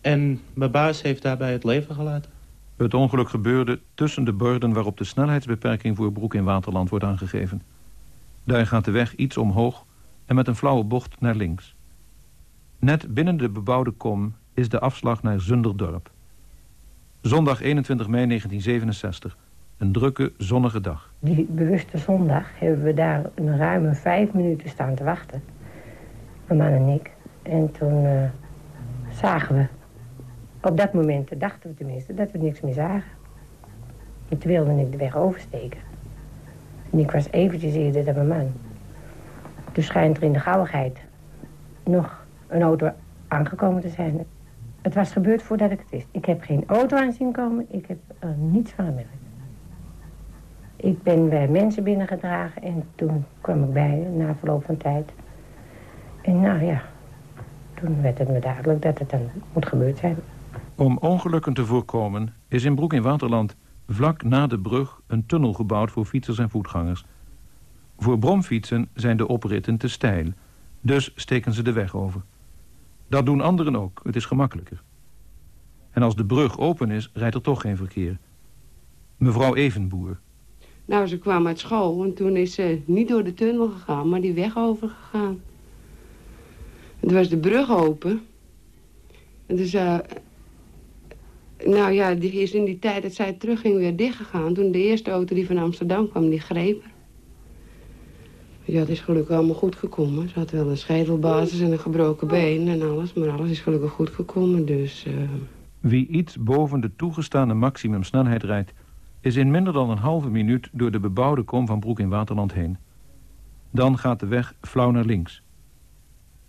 En mijn baas heeft daarbij het leven gelaten. Het ongeluk gebeurde tussen de borden waarop de snelheidsbeperking voor Broek in Waterland wordt aangegeven. Daar gaat de weg iets omhoog en met een flauwe bocht naar links. Net binnen de bebouwde kom is de afslag naar Zunderdorp. Zondag 21 mei 1967. Een drukke, zonnige dag. Die bewuste zondag hebben we daar een ruime vijf minuten staan te wachten. Mijn man en ik. En toen uh, zagen we. Op dat moment dachten we tenminste dat we niks meer zagen. En toen wilde ik de weg oversteken. En ik was eventjes eerder dan mijn man. Toen schijnt er in de gauwigheid nog een auto aangekomen te zijn. Het was gebeurd voordat ik het wist. Ik heb geen auto aan zien komen. Ik heb er niets van gemerkt. Ik ben bij mensen binnengedragen en toen kwam ik bij na verloop van tijd. En nou ja, toen werd het me duidelijk dat het dan moet gebeurd zijn. Om ongelukken te voorkomen is in Broek in Waterland vlak na de brug een tunnel gebouwd voor fietsers en voetgangers. Voor bromfietsen zijn de opritten te steil, dus steken ze de weg over. Dat doen anderen ook, het is gemakkelijker. En als de brug open is, rijdt er toch geen verkeer. Mevrouw Evenboer. Nou, ze kwam uit school en toen is ze niet door de tunnel gegaan, maar die weg overgegaan. Toen was de brug open. En dus, uh, nou ja, die is in die tijd dat zij terugging weer dichtgegaan. Toen de eerste auto die van Amsterdam kwam, die greep. Ja, het is gelukkig allemaal goed gekomen. Ze had wel een schedelbasis en een gebroken been en alles. Maar alles is gelukkig goed gekomen, dus... Uh... Wie iets boven de toegestane maximumsnelheid rijdt... is in minder dan een halve minuut door de bebouwde kom van Broek in Waterland heen. Dan gaat de weg flauw naar links.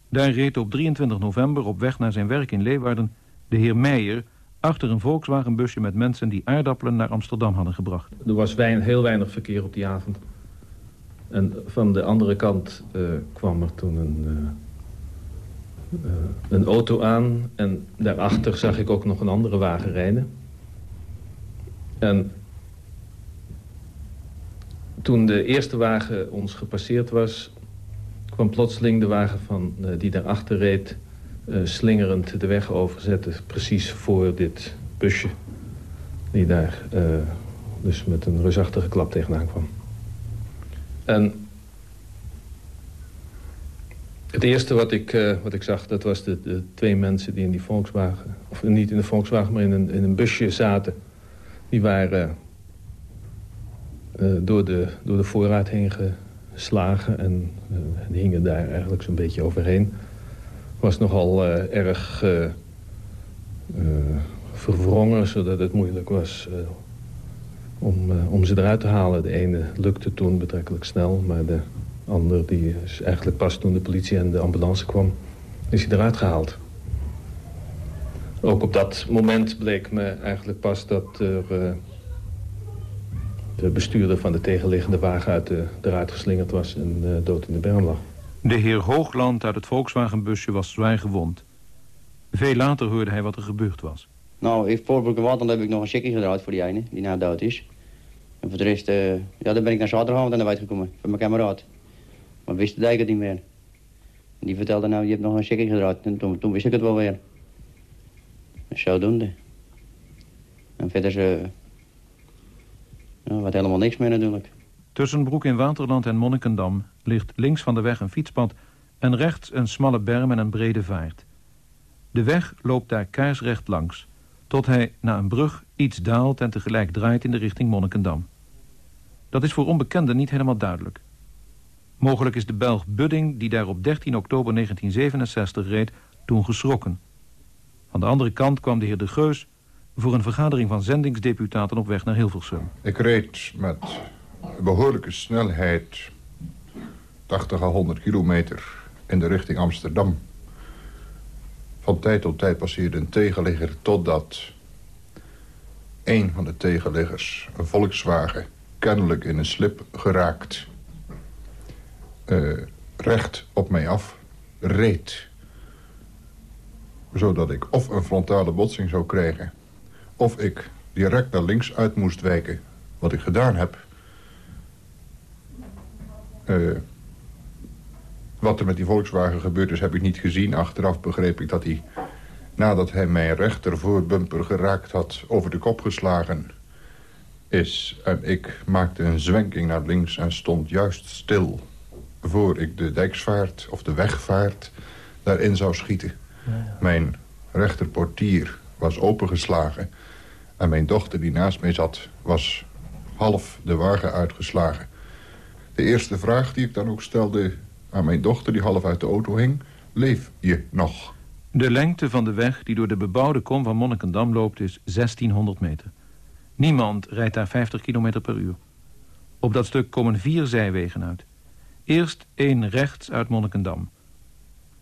Daar reed op 23 november op weg naar zijn werk in Leeuwarden... de heer Meijer achter een Volkswagenbusje met mensen die aardappelen naar Amsterdam hadden gebracht. Er was wein, heel weinig verkeer op die avond. En van de andere kant uh, kwam er toen een, uh, uh, een auto aan. En daarachter zag ik ook nog een andere wagen rijden. En toen de eerste wagen ons gepasseerd was... kwam plotseling de wagen van, die daarachter reed... slingerend de weg overzetten. Precies voor dit busje. Die daar dus met een reusachtige klap tegenaan kwam. En het eerste wat ik, uh, wat ik zag, dat was de, twee mensen die in die Volkswagen... of niet in de Volkswagen, maar in een, in een busje zaten. Die waren door, de, door de voorraad heen geslagen en hingen daar eigenlijk zo'n beetje overheen. Was nogal erg verwrongen, zodat het moeilijk was om, om ze eruit te halen. De ene lukte toen betrekkelijk snel, maar de ander die is eigenlijk pas toen de politie en de ambulance kwam, is hij eruit gehaald. Ook op dat moment bleek me eigenlijk pas dat er, de bestuurder van de tegenliggende wagen uit de, eruit geslingerd was en dood in de berm lag. De heer Hoogland uit het Volkswagenbusje was zwaar gewond. Veel later hoorde hij wat er gebeurd was. Nou, in Voorbroek en dan heb ik nog een checkie gedraaid voor die ene, die nou dood is. En voor de rest, uh, ja, dan ben ik naar zaterdagavond aan de wijd gekomen, van mijn kameraad. Maar wist de dijk het niet meer. En die vertelde nou, je hebt nog een checkie gedraaid. En toen, toen wist ik het wel weer. En zodoende. En verder ze... Uh, wat helemaal niks meer natuurlijk. Tussen Broek in Waterland en Monnikendam ligt links van de weg een fietspad... en rechts een smalle berm en een brede vaart. De weg loopt daar kaarsrecht langs tot hij na een brug iets daalt en tegelijk draait in de richting Monnikendam. Dat is voor onbekenden niet helemaal duidelijk. Mogelijk is de Belg Budding, die daar op 13 oktober 1967 reed, toen geschrokken. Aan de andere kant kwam de heer De Geus voor een vergadering van zendingsdeputaten op weg naar Hilversum. Ik reed met behoorlijke snelheid 80 à 100 kilometer in de richting Amsterdam. Van tijd tot tijd passeerde een tegenligger totdat een van de tegenliggers, een Volkswagen, kennelijk in een slip geraakt, uh, recht op mij af reed. Zodat ik of een frontale botsing zou krijgen, of ik direct naar links uit moest wijken, wat ik gedaan heb. Uh, wat er met die Volkswagen gebeurd is, heb ik niet gezien. Achteraf begreep ik dat hij nadat hij mijn rechtervoorbumper geraakt had, over de kop geslagen is. En ik maakte een zwenking naar links en stond juist stil... voor ik de dijksvaart of de wegvaart daarin zou schieten. Mijn rechterportier was opengeslagen... en mijn dochter die naast mij zat was half de wagen uitgeslagen. De eerste vraag die ik dan ook stelde aan mijn dochter... die half uit de auto hing, leef je nog? De lengte van de weg die door de bebouwde kom van Monnikendam loopt is 1600 meter. Niemand rijdt daar 50 km per uur. Op dat stuk komen vier zijwegen uit. Eerst één rechts uit Monnikendam.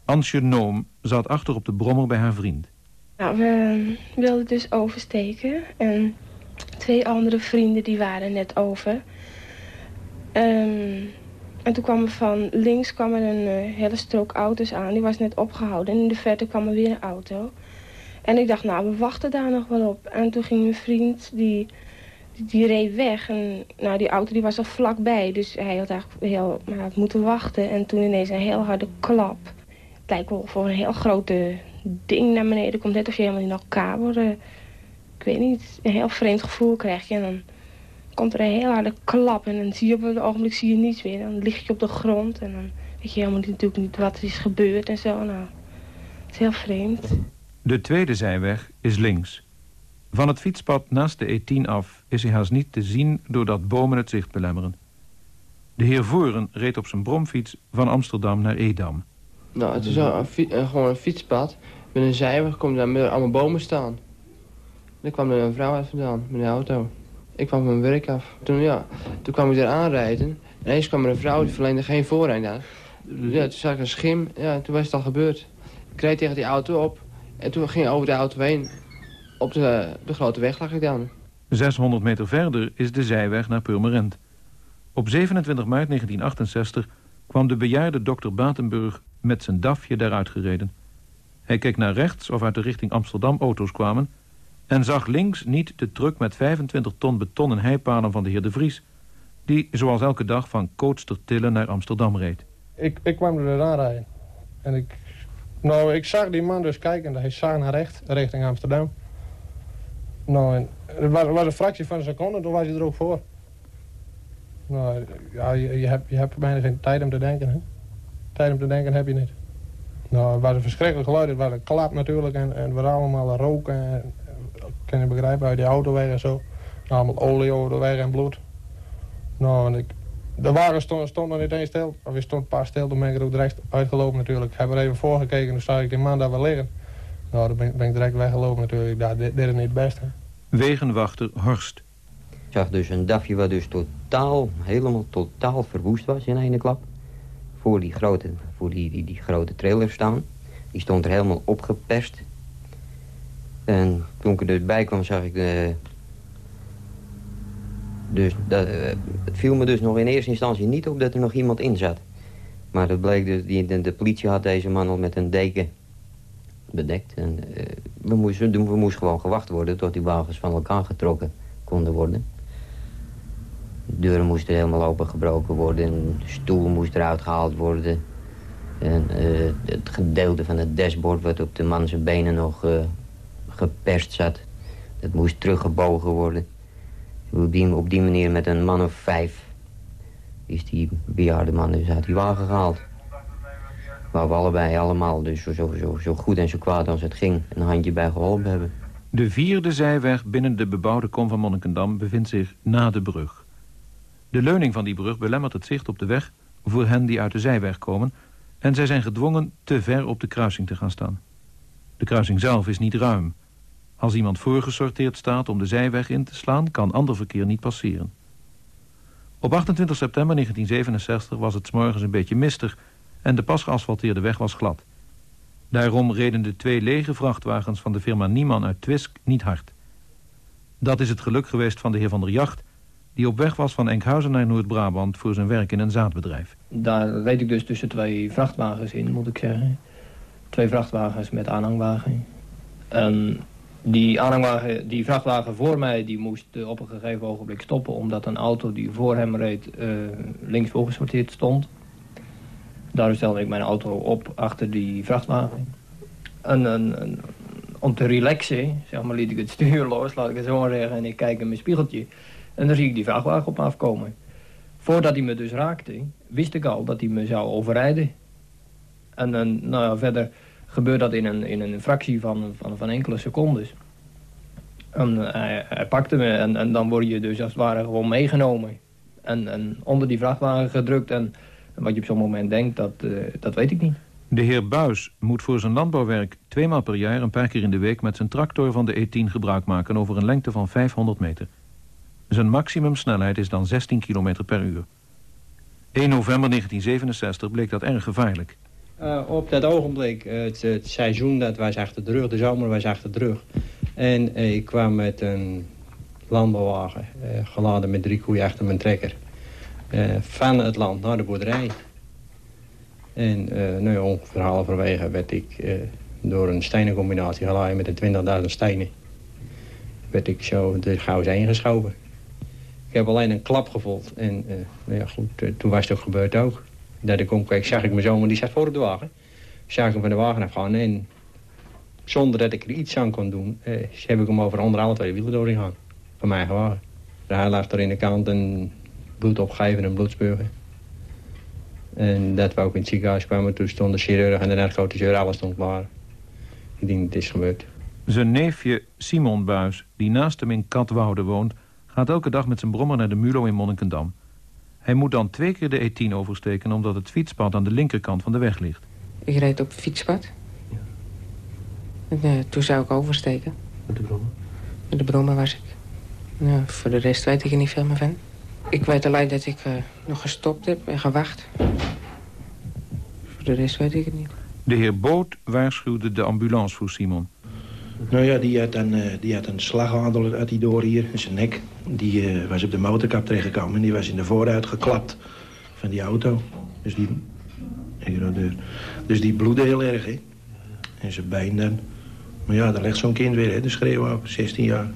Ansje Noom zat achter op de brommer bij haar vriend. Nou, we wilden dus oversteken. En twee andere vrienden die waren net over. Ehm, en toen kwam er van links kwam er een eh, hele strook auto's aan. Die was net opgehouden. En in de verte kwam er weer een auto. En ik dacht, nou, we wachten daar nog wel op. En toen ging mijn vriend, die, die, reed weg. En nou, die auto die was al vlakbij. Dus hij had eigenlijk heel, hij had moeten wachten. En toen ineens een heel harde klap. Het lijkt wel voor een heel grote ding naar beneden komt. Net als je helemaal in elkaar wordt. eh, ik weet niet, een heel vreemd gevoel krijg je. En dan komt er een heel harde klap. En dan zie je op het ogenblik zie je niets meer. Dan lig je op de grond. En dan weet je helemaal niet, natuurlijk niet wat er is gebeurd en zo. Nou, het is heel vreemd. De tweede zijweg is links. Van het fietspad naast de E10 af is hij haast niet te zien doordat bomen het zicht belemmeren. De heer Voren reed op zijn bromfiets van Amsterdam naar Edam. Nou, het is een eh, gewoon een fietspad. Met een zijweg komt daar met allemaal bomen staan. Er kwam er een vrouw uit vandaan, met een auto. Ik kwam van mijn werk af. Toen, ja, toen kwam ik er aanrijden. En ineens kwam er een vrouw, die verleende geen voorrang aan. Ja, toen zag ik een schim. Ja, toen was het al gebeurd. Ik reed tegen die auto op. En toen ging ik over de auto heen. Op de, de grote weg lag ik dan. 600 meter verder is de zijweg naar Purmerend. Op 27 maart 1968 kwam de bejaarde dokter Batenburg met zijn dafje daaruit gereden. Hij keek naar rechts of uit de richting Amsterdam auto's kwamen... en zag links niet de truck met 25 ton beton en heipalen van de heer De Vries... die zoals elke dag van Kootstertillen naar Amsterdam reed. Ik, ik kwam er aanrijden. En ik, nou, ik zag die man dus kijken. Hij zag naar rechts, richting Amsterdam. Nou, en het was, was een fractie van een seconde, toen was hij er ook voor. Nou, ja, je, je, hebt, je hebt bijna geen tijd om te denken, hè. Tijd om te denken heb je niet. Nou, het was een verschrikkelijk geluid. Het was een klap natuurlijk en, en het was allemaal rook. En, en, kan je begrijpen, uit die autoweg en zo. Allemaal olie over de weg en bloed. Nou, en ik, de wagen stond, stond nog niet eens stil. Of stond een paar stil, toen ben ik er ook direct uitgelopen natuurlijk. Ik heb er even voor gekeken en toen zag ik die man daar wel liggen. Nou, dan ben, ik- ben ik direct weggelopen natuurlijk. Ik dacht, dit, dit is niet het beste. Wegenwachter Horst. Ik zag dus een dafje wat dus totaal, helemaal totaal verwoest was in ene klap. Voor die grote, voor die, die, die grote trailer staan. Die stond er helemaal opgeperst. En toen ik er dus bij kwam, zag ik de... Dus dat, eh, het viel me dus nog in eerste instantie niet op dat er nog iemand in zat. Maar dat bleek dus, die, de, de politie had deze man al met een deken bedekt. En eh, we, moesten, we moesten gewoon gewacht worden tot die wagens van elkaar getrokken konden worden. De deuren moesten helemaal opengebroken worden. De stoel moest eruit gehaald worden. En eh, het gedeelte van het dashboard wat op de man zijn benen nog eh, geperst zat... dat moest teruggebogen worden. Op die, op die manier met een man of vijf... is die bejaarde man dus uit die wagen gehaald. Waar we allebei allemaal dus zo, zo, zo, goed en zo kwaad als het ging... een handje bij geholpen hebben. De vierde zijweg binnen de bebouwde kom van Monnikendam bevindt zich na de brug. De leuning van die brug belemmert het zicht op de weg voor hen die uit de zijweg komen... en zij zijn gedwongen te ver op de kruising te gaan staan. De kruising zelf is niet ruim. Als iemand voorgesorteerd staat om de zijweg in te slaan... kan ander verkeer niet passeren. Op 28 september 1967 was het 's morgens een beetje mistig... en de pas geasfalteerde weg was glad. Daarom reden de twee lege vrachtwagens van de firma Nieman uit Twisk niet hard. Dat is het geluk geweest van de heer Van der Jacht... die op weg was van Enkhuizen naar Noord-Brabant... voor zijn werk in een zaadbedrijf. Daar reed ik dus tussen twee vrachtwagens in, moet ik zeggen. Twee vrachtwagens met aanhangwagen. En die, aanhangwagen, die vrachtwagen voor mij die moest eh, op een gegeven ogenblik stoppen... omdat een auto die voor hem reed eh, links stond. Daarom stelde ik mijn auto op achter die vrachtwagen. En, en, en om te relaxen, zeg maar, liet ik het *laughs* stuur los, laat ik het zo maar zeggen. En ik kijk in mijn spiegeltje. En dan zie ik die vrachtwagen op me afkomen. Voordat hij me dus raakte, wist ik al dat hij me zou overrijden. En dan, nou ja, verder gebeurt dat in een, in een fractie van, van, van enkele secondes. En hij, hij pakte me en, en dan word je dus als het ware gewoon meegenomen. En, en onder die vrachtwagen gedrukt. En, en wat je op zo'n moment denkt, dat, eh, dat weet ik niet. De heer Buis moet voor zijn landbouwwerk tweemaal per jaar... een paar keer in de week met zijn tractor van de E10 gebruik maken... over een lengte van 500 meter. Zijn maximumsnelheid is dan 16 km per uur. 1 november 1967 bleek dat erg gevaarlijk. Uh, op dat ogenblik, uh, het, het, seizoen dat was achter de rug, de zomer was achter de rug. En uh, ik kwam met een landbouwwagen, geladen met drie koeien achter mijn trekker. van het land naar de boerderij. En nou ongeveer halverwege werd ik door een stenencombinatie geladen met de 20.000 stenen. Werd ik zo de gauws heen geschoven. Ik heb alleen een klap gevoeld. En nou ja, goed, toen was het ook gebeurd ook dat ik zag ik mijn zoon, die zat voor de wagen. Zag ik hem van de wagen afgaan en zonder dat ik er iets aan kon doen, eh, heb ik hem over onder alle twee wielen doorheen gaan. Van mijn wagen. Hij lag er in de kant en bloed opgeven en bloedspugen. En dat we ook in het ziekenhuis kwamen, toen stond de chirurg en de narcotiseur, alles stond klaar. Ik het is gebeurd. Zijn neefje Simon Buis, die naast hem in Katwoude woont... gaat elke dag met zijn brommer naar de Mulo in Monnikendam. Hij moet dan twee keer de E10 oversteken... omdat het fietspad aan de linkerkant van de weg ligt. Ik reed op het fietspad. Ja. En uh, toen zou ik oversteken. Met de brommer? Met de brommer was ik. Nou, voor de rest weet ik er niet veel meer van. Ik weet alleen dat ik uh, nog gestopt heb en gewacht. Voor de rest weet ik het niet. De heer Boot waarschuwde de ambulance voor Simon. Nou ja, die had een, uh, die had een slaghandel uit die door hier in zijn nek. Die uh, was op de motorkap terechtgekomen en die was in de vooruit geklapt van die auto. Dus die, dus die bloedde heel erg, hè. En zijn been dan. Maar ja, daar ligt zo'n kind weer, hè, de schreeuwen op, 16 jaar.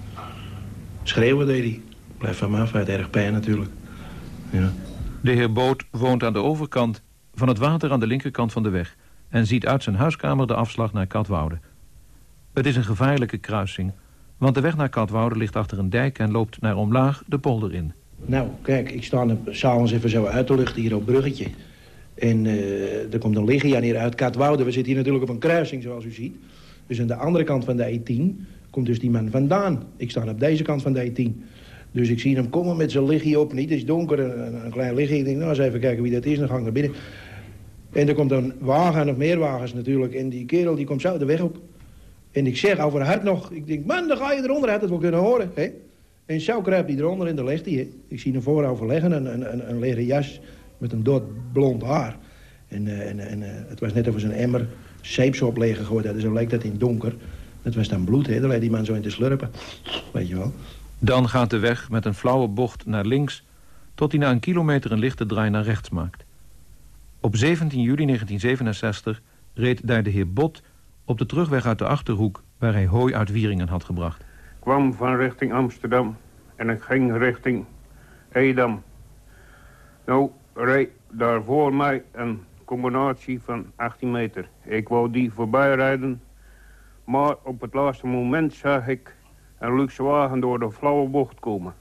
Schreeuwen deed hij. Blijf van af, had erg pijn natuurlijk. Ja. De heer Boot woont aan de overkant van het water aan de linkerkant van de weg... en ziet uit zijn huiskamer de afslag naar Katwoude. Het is een gevaarlijke kruising, want de weg naar Katwoude ligt achter een dijk en loopt naar omlaag de polder in. Nou, kijk, ik sta s'avonds even zo uit te luchten hier op Bruggetje. En uh, er komt een lichtje hier uit Katwoude. We zitten hier natuurlijk op een kruising, zoals u ziet. Dus aan de andere kant van de E10 komt dus die man vandaan. Ik sta op deze kant van de E10. Dus ik zie hem komen met zijn lichtje op. Niet, het is donker, een, een klein lichtje. Ik denk, nou, eens even kijken wie dat is. Dan ga ik naar binnen. En er komt een wagen, nog meer wagens natuurlijk. En die kerel die komt zo de weg op. En ik zeg over hart nog, ik denk, man, dan ga je eronder, had het wel kunnen horen. Hè? En zo kruipt hij eronder en daar ligt hij. Ik zie hem voorover liggen, een, een, een, een leren jas met een dot blond haar. En, uh, en, en uh, het was net of zijn emmer zeepsop leeg gegooid hadden. Zo leek dat in het donker. Het was dan bloed, hè? daar leed die man zo in te slurpen. Weet je wel. Dan gaat de weg met een flauwe bocht naar links... tot hij na een kilometer een lichte draai naar rechts maakt. Op 17 juli 1967 reed daar de heer Bot op de terugweg uit de Achterhoek... waar hij hooi uit Wieringen had gebracht. Ik kwam van richting Amsterdam en ik ging richting Edam. Nou, reed daar voor mij een combinatie van 18 meter. Ik wou die voorbij rijden, maar op het laatste moment zag ik een luxe wagen door de flauwe bocht komen.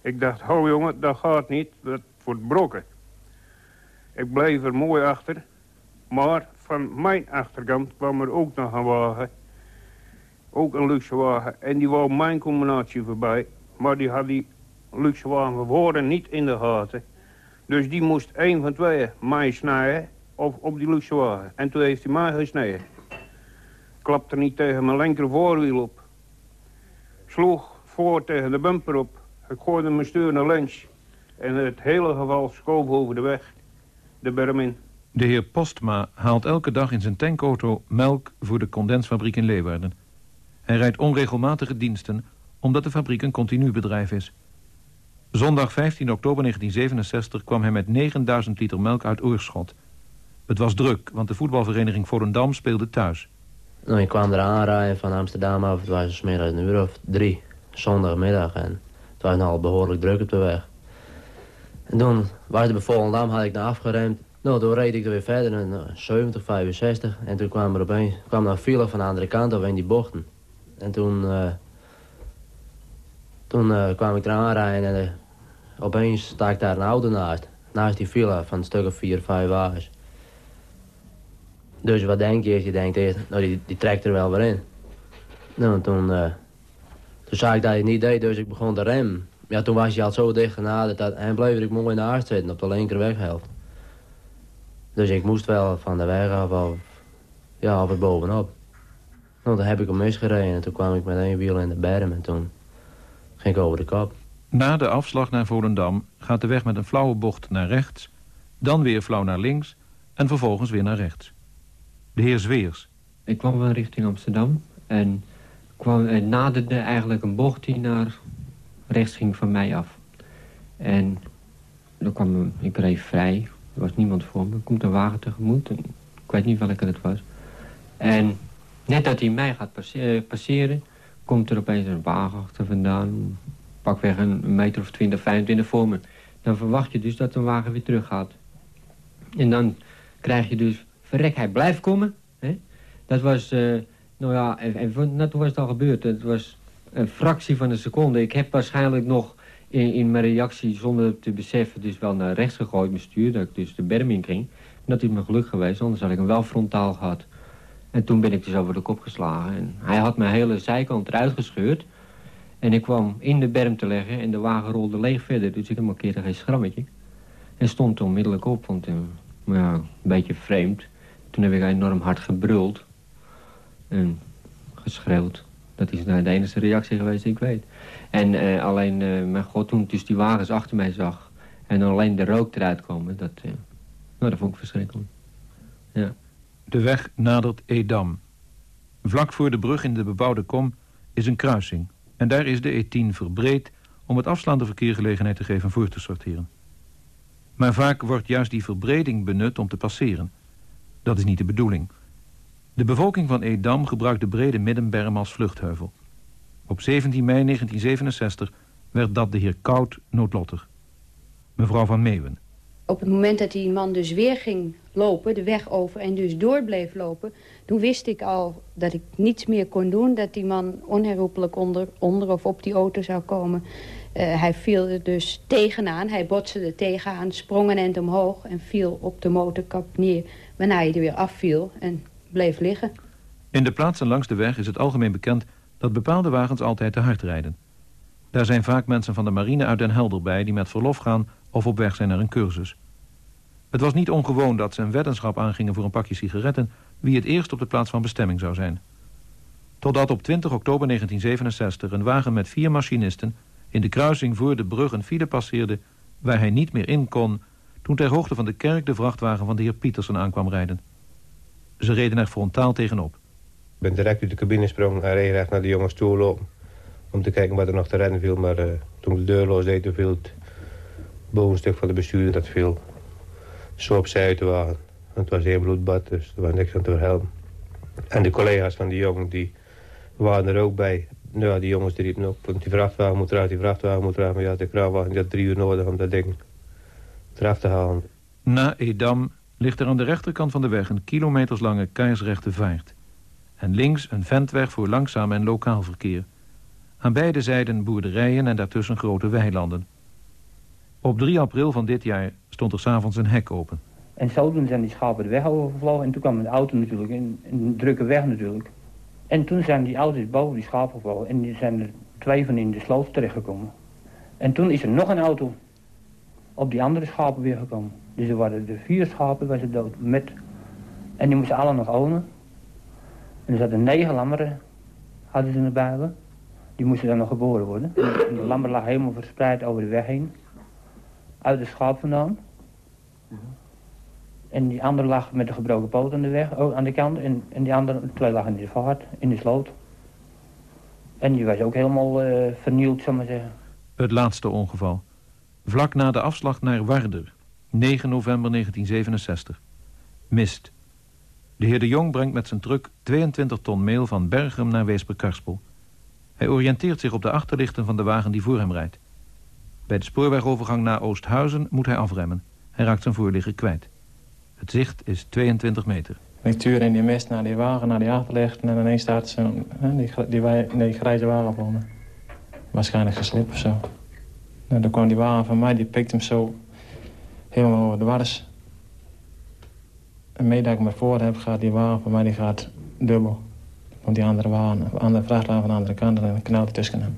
Ik dacht, ho jongen, dat gaat niet, dat wordt brokken. Ik bleef er mooi achter, maar van mijn achterkant kwam er ook nog een wagen. Ook een luxe wagen. En die wou mijn combinatie voorbij. Maar die had die luxe wagen van niet in de gaten. Dus die moest één van twee mij snijden op, op die luxe wagen. En toen heeft hij mij gesneden. Klapte niet tegen mijn linker voorwiel op. Sloeg voor tegen de bumper op. Ik gooide mijn stuur naar links. En het hele geval schoof over de weg. De berm in. De heer Postma haalt elke dag in zijn tankauto melk voor de condensfabriek in Leeuwarden. Hij rijdt onregelmatige diensten omdat de fabriek een continu bedrijf is. Zondag 15 oktober 1967 kwam hij met 9000 liter melk uit Oorschot. Het was druk, want de voetbalvereniging Volendam speelde thuis. Nou, ik kwam eraan rijden van Amsterdam af. Het was smiddags een uur of drie, zondagmiddag. En het was al behoorlijk druk op de weg. En toen was het bij Volendam, had ik daar afgeremd. Nou, toen reed ik er weer verder, in 70, 65. En toen kwam er opeens kwam er een file van de andere kant af in die bochten. En toen, uh, toen uh, kwam ik eraan rijden en uh, opeens sta daar een auto naast. Naast die file van een stuk of vier, vijf wagens. Dus wat denk je? Je denkt eerst, nou die, die trekt er wel weer in. Nou, toen, toen zag ik dat hij niet deed, dus ik begon te remmen. Ja, toen was hij al zo dicht genaderd dat hij bleef ik mooi naast zitten op de linkerweghelft. Dus ik moest wel van de weg af of, ja, of er bovenop. Nou, dan heb ik hem misgereden en toen kwam ik met één wiel in de berm en toen ging ik over de kop. Na de afslag naar Volendam gaat de weg met een flauwe bocht naar rechts, dan weer flauw naar links en vervolgens weer naar rechts. De heer Zweers. Ik kwam van richting Amsterdam en kwam, en naderde eigenlijk een bocht die naar rechts ging van mij af. En dan kwam, ik reed vrij, er was niemand voor me. Er komt een wagen tegemoet. En ik weet niet welke het was. En net dat hij mij gaat passeren... komt er opeens een wagen achter vandaan. Pakweg een meter of 20, 25 voor me. Dan verwacht je dus dat een wagen weer terug gaat. En dan krijg je dus... Verrek, hij blijft komen. Hè? Dat was... Uh, nou ja, en, nou, toen was het al gebeurd. Het was een fractie van een seconde. Ik heb waarschijnlijk nog in, mijn reactie zonder te beseffen dus wel naar rechts gegooid mijn stuur. Dat ik dus de berm in ging. En dat is me geluk geweest, anders had ik hem wel frontaal gehad. En toen ben ik dus over de kop geslagen. En hij had mijn hele zijkant eruit gescheurd. En ik kwam in de berm te leggen en de wagen rolde leeg verder. Dus ik markeerde geen schrammetje. En stond onmiddellijk op, ik ja, een beetje vreemd. Toen heb ik enorm hard gebruld. En geschreeuwd. Dat is nou de enige reactie geweest die ik weet. En uh, alleen, uh, mijn god, toen dus die wagens achter mij zag... en alleen de rook eruit komen, dat, uh, nou, dat vond ik verschrikkelijk. Ja. De weg nadert Edam. Vlak voor de brug in de bebouwde kom is een kruising. En daar is de E10 verbreed om het afslaande verkeer gelegenheid te geven voor te sorteren. Maar vaak wordt juist die verbreding benut om te passeren. Dat is niet de bedoeling. De bevolking van Edam gebruikt de brede middenberm als vluchtheuvel. Op 17 mei 1967 werd dat de heer Koud noodlottig. Mevrouw van Meeuwen. Op het moment dat die man dus weer ging lopen, de weg over en dus door bleef lopen... toen wist ik al dat ik niets meer kon doen. Dat die man onherroepelijk onder, onder of op die auto zou komen. Uh, hij viel er dus tegenaan. Hij botste er tegenaan, sprong een end omhoog en viel op de motorkap neer. Waarna hij er weer afviel en bleef liggen. In de plaatsen langs de weg is het algemeen bekend dat bepaalde wagens altijd te hard rijden. Daar zijn vaak mensen van de marine uit Den Helder bij die met verlof gaan of op weg zijn naar een cursus. Het was niet ongewoon dat ze een weddenschap aangingen voor een pakje sigaretten wie het eerst op de plaats van bestemming zou zijn. Totdat op 20 oktober 1967 een wagen met vier machinisten in de kruising voor de brug een file passeerde waar hij niet meer in kon toen ter hoogte van de kerk de vrachtwagen van de heer Pietersen aankwam rijden. Ze reden er frontaal tegenop. Ben direct uit de cabine sprong en reed recht naar de jongens toe lopen. Om te kijken wat er nog te rennen viel. Maar uh, toen de deur los deed, toen viel het bovenstuk van de bestuurder. Dat viel zo opzij uit de wagen. En het was één bloedbad, dus er was niks aan te verhelpen. En de collega's van die jongen, die waren er ook bij. Nou, die jongens die riepen ook, die vrachtwagen moet eruit, die vrachtwagen moet eruit. Maar ja, de kraanwagen had drie uur nodig om dat ding eraf te halen. Na Edam ligt er aan de rechterkant van de weg een kilometerslange keizersrechte vaart. En links een ventweg voor langzaam en lokaal verkeer. Aan beide zijden boerderijen en daartussen grote weilanden. Op 3 april van dit jaar stond er s'avonds een hek open. En zodoende zijn die schapen de weg overgevlogen. En toen kwam een auto natuurlijk, in een drukke weg natuurlijk. En toen zijn die auto's boven die schapen gevlogen. En die zijn er twee van in de sloot terechtgekomen. En toen is er nog een auto op die andere schapen weer gekomen. Dus er waren de vier schapen was dood. Met, en die moesten alle nog ownen. En er zaten negen lammeren, hadden ze in de builen. Die moesten dan nog geboren worden. En de lammer lag helemaal verspreid over de weg heen. Uit de schaap vandaan. En die andere lag met de gebroken poot aan de weg, oh, aan de kant. En, en die andere twee lagen in de vaart, in de sloot. En die was ook helemaal uh, vernield, zal maar zeggen. Het laatste ongeval. Vlak na de afslag naar Warder, 9 november 1967. Mist. De heer De Jong brengt met zijn truck 22 ton meel van Berghem naar Weesperkarspel. Hij oriënteert zich op de achterlichten van de wagen die voor hem rijdt. Bij de spoorwegovergang naar Oosthuizen moet hij afremmen. Hij raakt zijn voorligger kwijt. Het zicht is 22 meter. Ik tuur in die mist naar die wagen, naar die achterlicht... en ineens staat zo'n die, die, die, grijze wagen voor me. Waarschijnlijk geslipt of zo. Nou, dan kwam die wagen van mij, die pikt hem zo helemaal over de wars. En mee dat ik me voor heb, gaat die wagen van mij die gaat dubbel. Want die andere wagen, andere vrachtwagen van de andere kant en dan knalt hij tussen hem.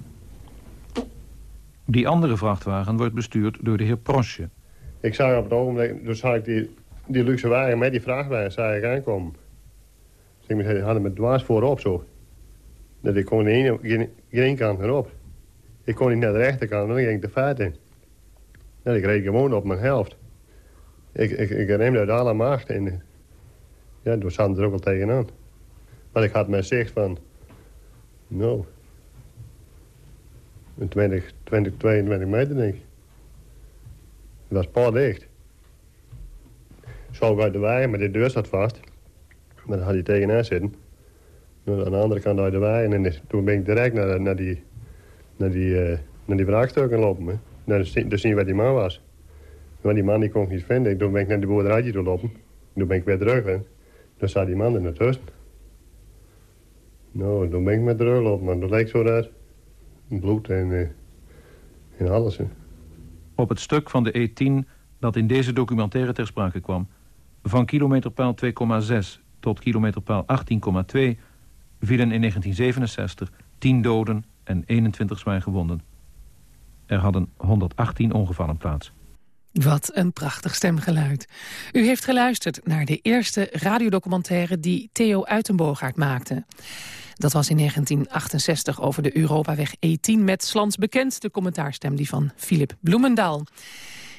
Die andere vrachtwagen wordt bestuurd door de heer Prosje. Ik zag op het ogenblik, dus zag ik die, die luxe wagen met die vrachtwagen zag ik aankomen. Dus ik hadden met dwaas voorop zo. Dat ik kon geen, geen, geen kant erop. Ik kon niet naar de rechterkant, dan ging ik de vaart in. Nou, ik reed gewoon op mijn helft. Ik, ik, ik remde uit alle macht en ja, toen zaten er ook al tegenaan. Maar ik had mijn zicht van, nou, 20, 20, 22 meter denk ik. Dat was dicht. Zo uit de wagen, maar de deur zat vast. Maar dan had hij tegenaan zitten. Nou, aan de andere kant uit de wagen en toen ben ik direct naar, naar die, naar die, uh, naar die lopen. Hè. Naar de, zien waar die man was. Maar die man die kon ik niet vinden. Toen ben ik naar de boerderijtje toe lopen. Toen ben ik weer terug. Hè. Toen zat die man er tussen. Nou, toen ben ik met terug lopen, maar dat leek zo dat. Bloed en, uh, en alles. Op het stuk van de E10 dat in deze documentaire ter sprake kwam... van kilometerpaal 2,6 tot kilometerpaal 18,2... vielen in 1967 10 doden en 21 zwaar gewonden. Er hadden 118 ongevallen plaats. Wat een prachtig stemgeluid. U heeft geluisterd naar de eerste radiodocumentaire die Theo Uitenboogaard maakte. Dat was in 1968 over de Europaweg E10 met Slans bekend... de commentaarstem die van Philip Bloemendaal.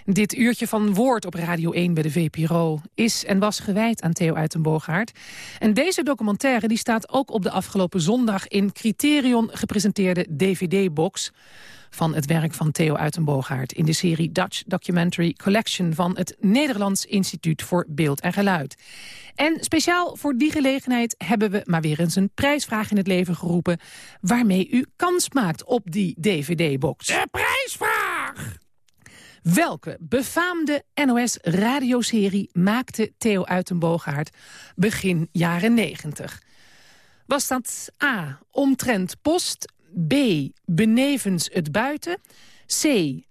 Dit uurtje van Woord op Radio 1 bij de VPRO is en was gewijd aan Theo Uitenboogaard. En deze documentaire die staat ook op de afgelopen zondag in Criterion gepresenteerde DVD-box van het werk van Theo Uitenboogaard... in de serie Dutch Documentary Collection van het Nederlands Instituut voor Beeld en Geluid. En speciaal voor die gelegenheid hebben we maar weer eens een prijsvraag in het leven geroepen... waarmee u kans maakt op die DVD-box. De prijsvraag! Welke befaamde NOS-radioserie maakte Theo Uitenboogaard begin jaren 90? Was dat A, omtrent post, B, benevens het buiten, C,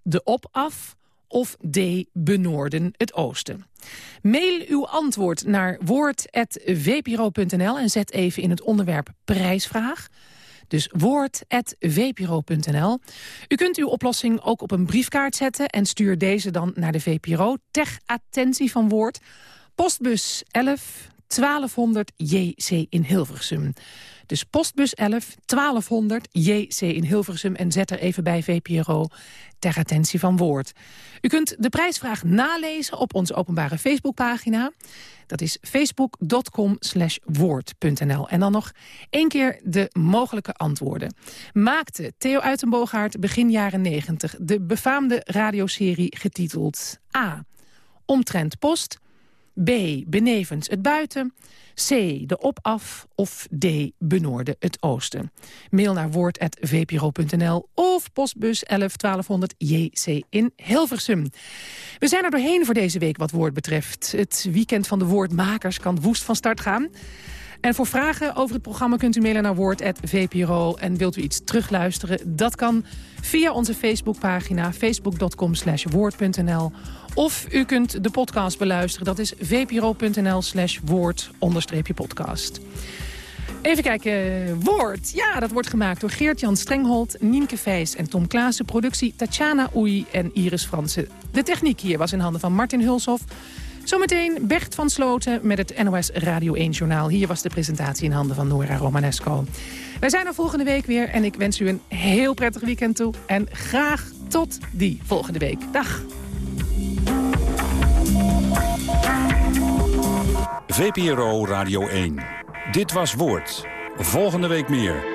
de op-af of D, benoorden het oosten? Mail uw antwoord naar woord.vpro.nl en zet even in het onderwerp prijsvraag. Dus woord.vpro.nl. U kunt uw oplossing ook op een briefkaart zetten... en stuur deze dan naar de VPRO ter attentie van Woord. Postbus 11 1200 JC in Hilversum. Dus postbus 11 1200 JC in Hilversum en zet er even bij VPRO ter attentie van Woord. U kunt de prijsvraag nalezen op onze openbare Facebookpagina. Dat is facebook.com woord.nl. En dan nog één keer de mogelijke antwoorden. Maakte Theo Uitenboogaard begin jaren 90 de befaamde radioserie getiteld A. Omtrent post, B. Benevens het buiten... C. De op-af of D. Benoorden het oosten. Mail naar woord.vpro.nl of postbus 11 1200 JC in Hilversum. We zijn er doorheen voor deze week wat woord betreft. Het weekend van de woordmakers kan woest van start gaan. En voor vragen over het programma kunt u mailen naar woord.vpro. En wilt u iets terugluisteren? Dat kan via onze Facebookpagina facebook.com woord.nl of u kunt de podcast beluisteren. Dat is vpro.nl slash woord podcast. Even kijken, Woord. Ja, dat wordt gemaakt door Geert-Jan Strenghold, Nienke Vijs en Tom Klaassen. Productie Tatjana Oei en Iris Fransen. De techniek hier was in handen van Martin Hulshoff. Zometeen Bert van Sloten met het NOS Radio 1-journaal. Hier was de presentatie in handen van Nora Romanesco. Wij zijn er volgende week weer en ik wens u een heel prettig weekend toe. En graag tot die volgende week. Dag. VPRO Radio 1. Dit was Woord. Volgende week meer.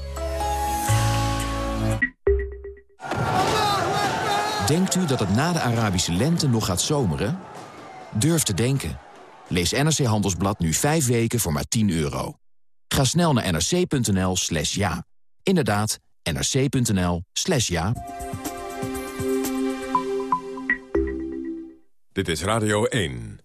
Denkt u dat het na de Arabische lente nog gaat zomeren? Durf te denken. Lees NRC Handelsblad nu 5 weken voor maar 10 euro. Ga snel naar nrc.nl slash ja. Inderdaad, nrc.nl slash ja. Dit is Radio 1.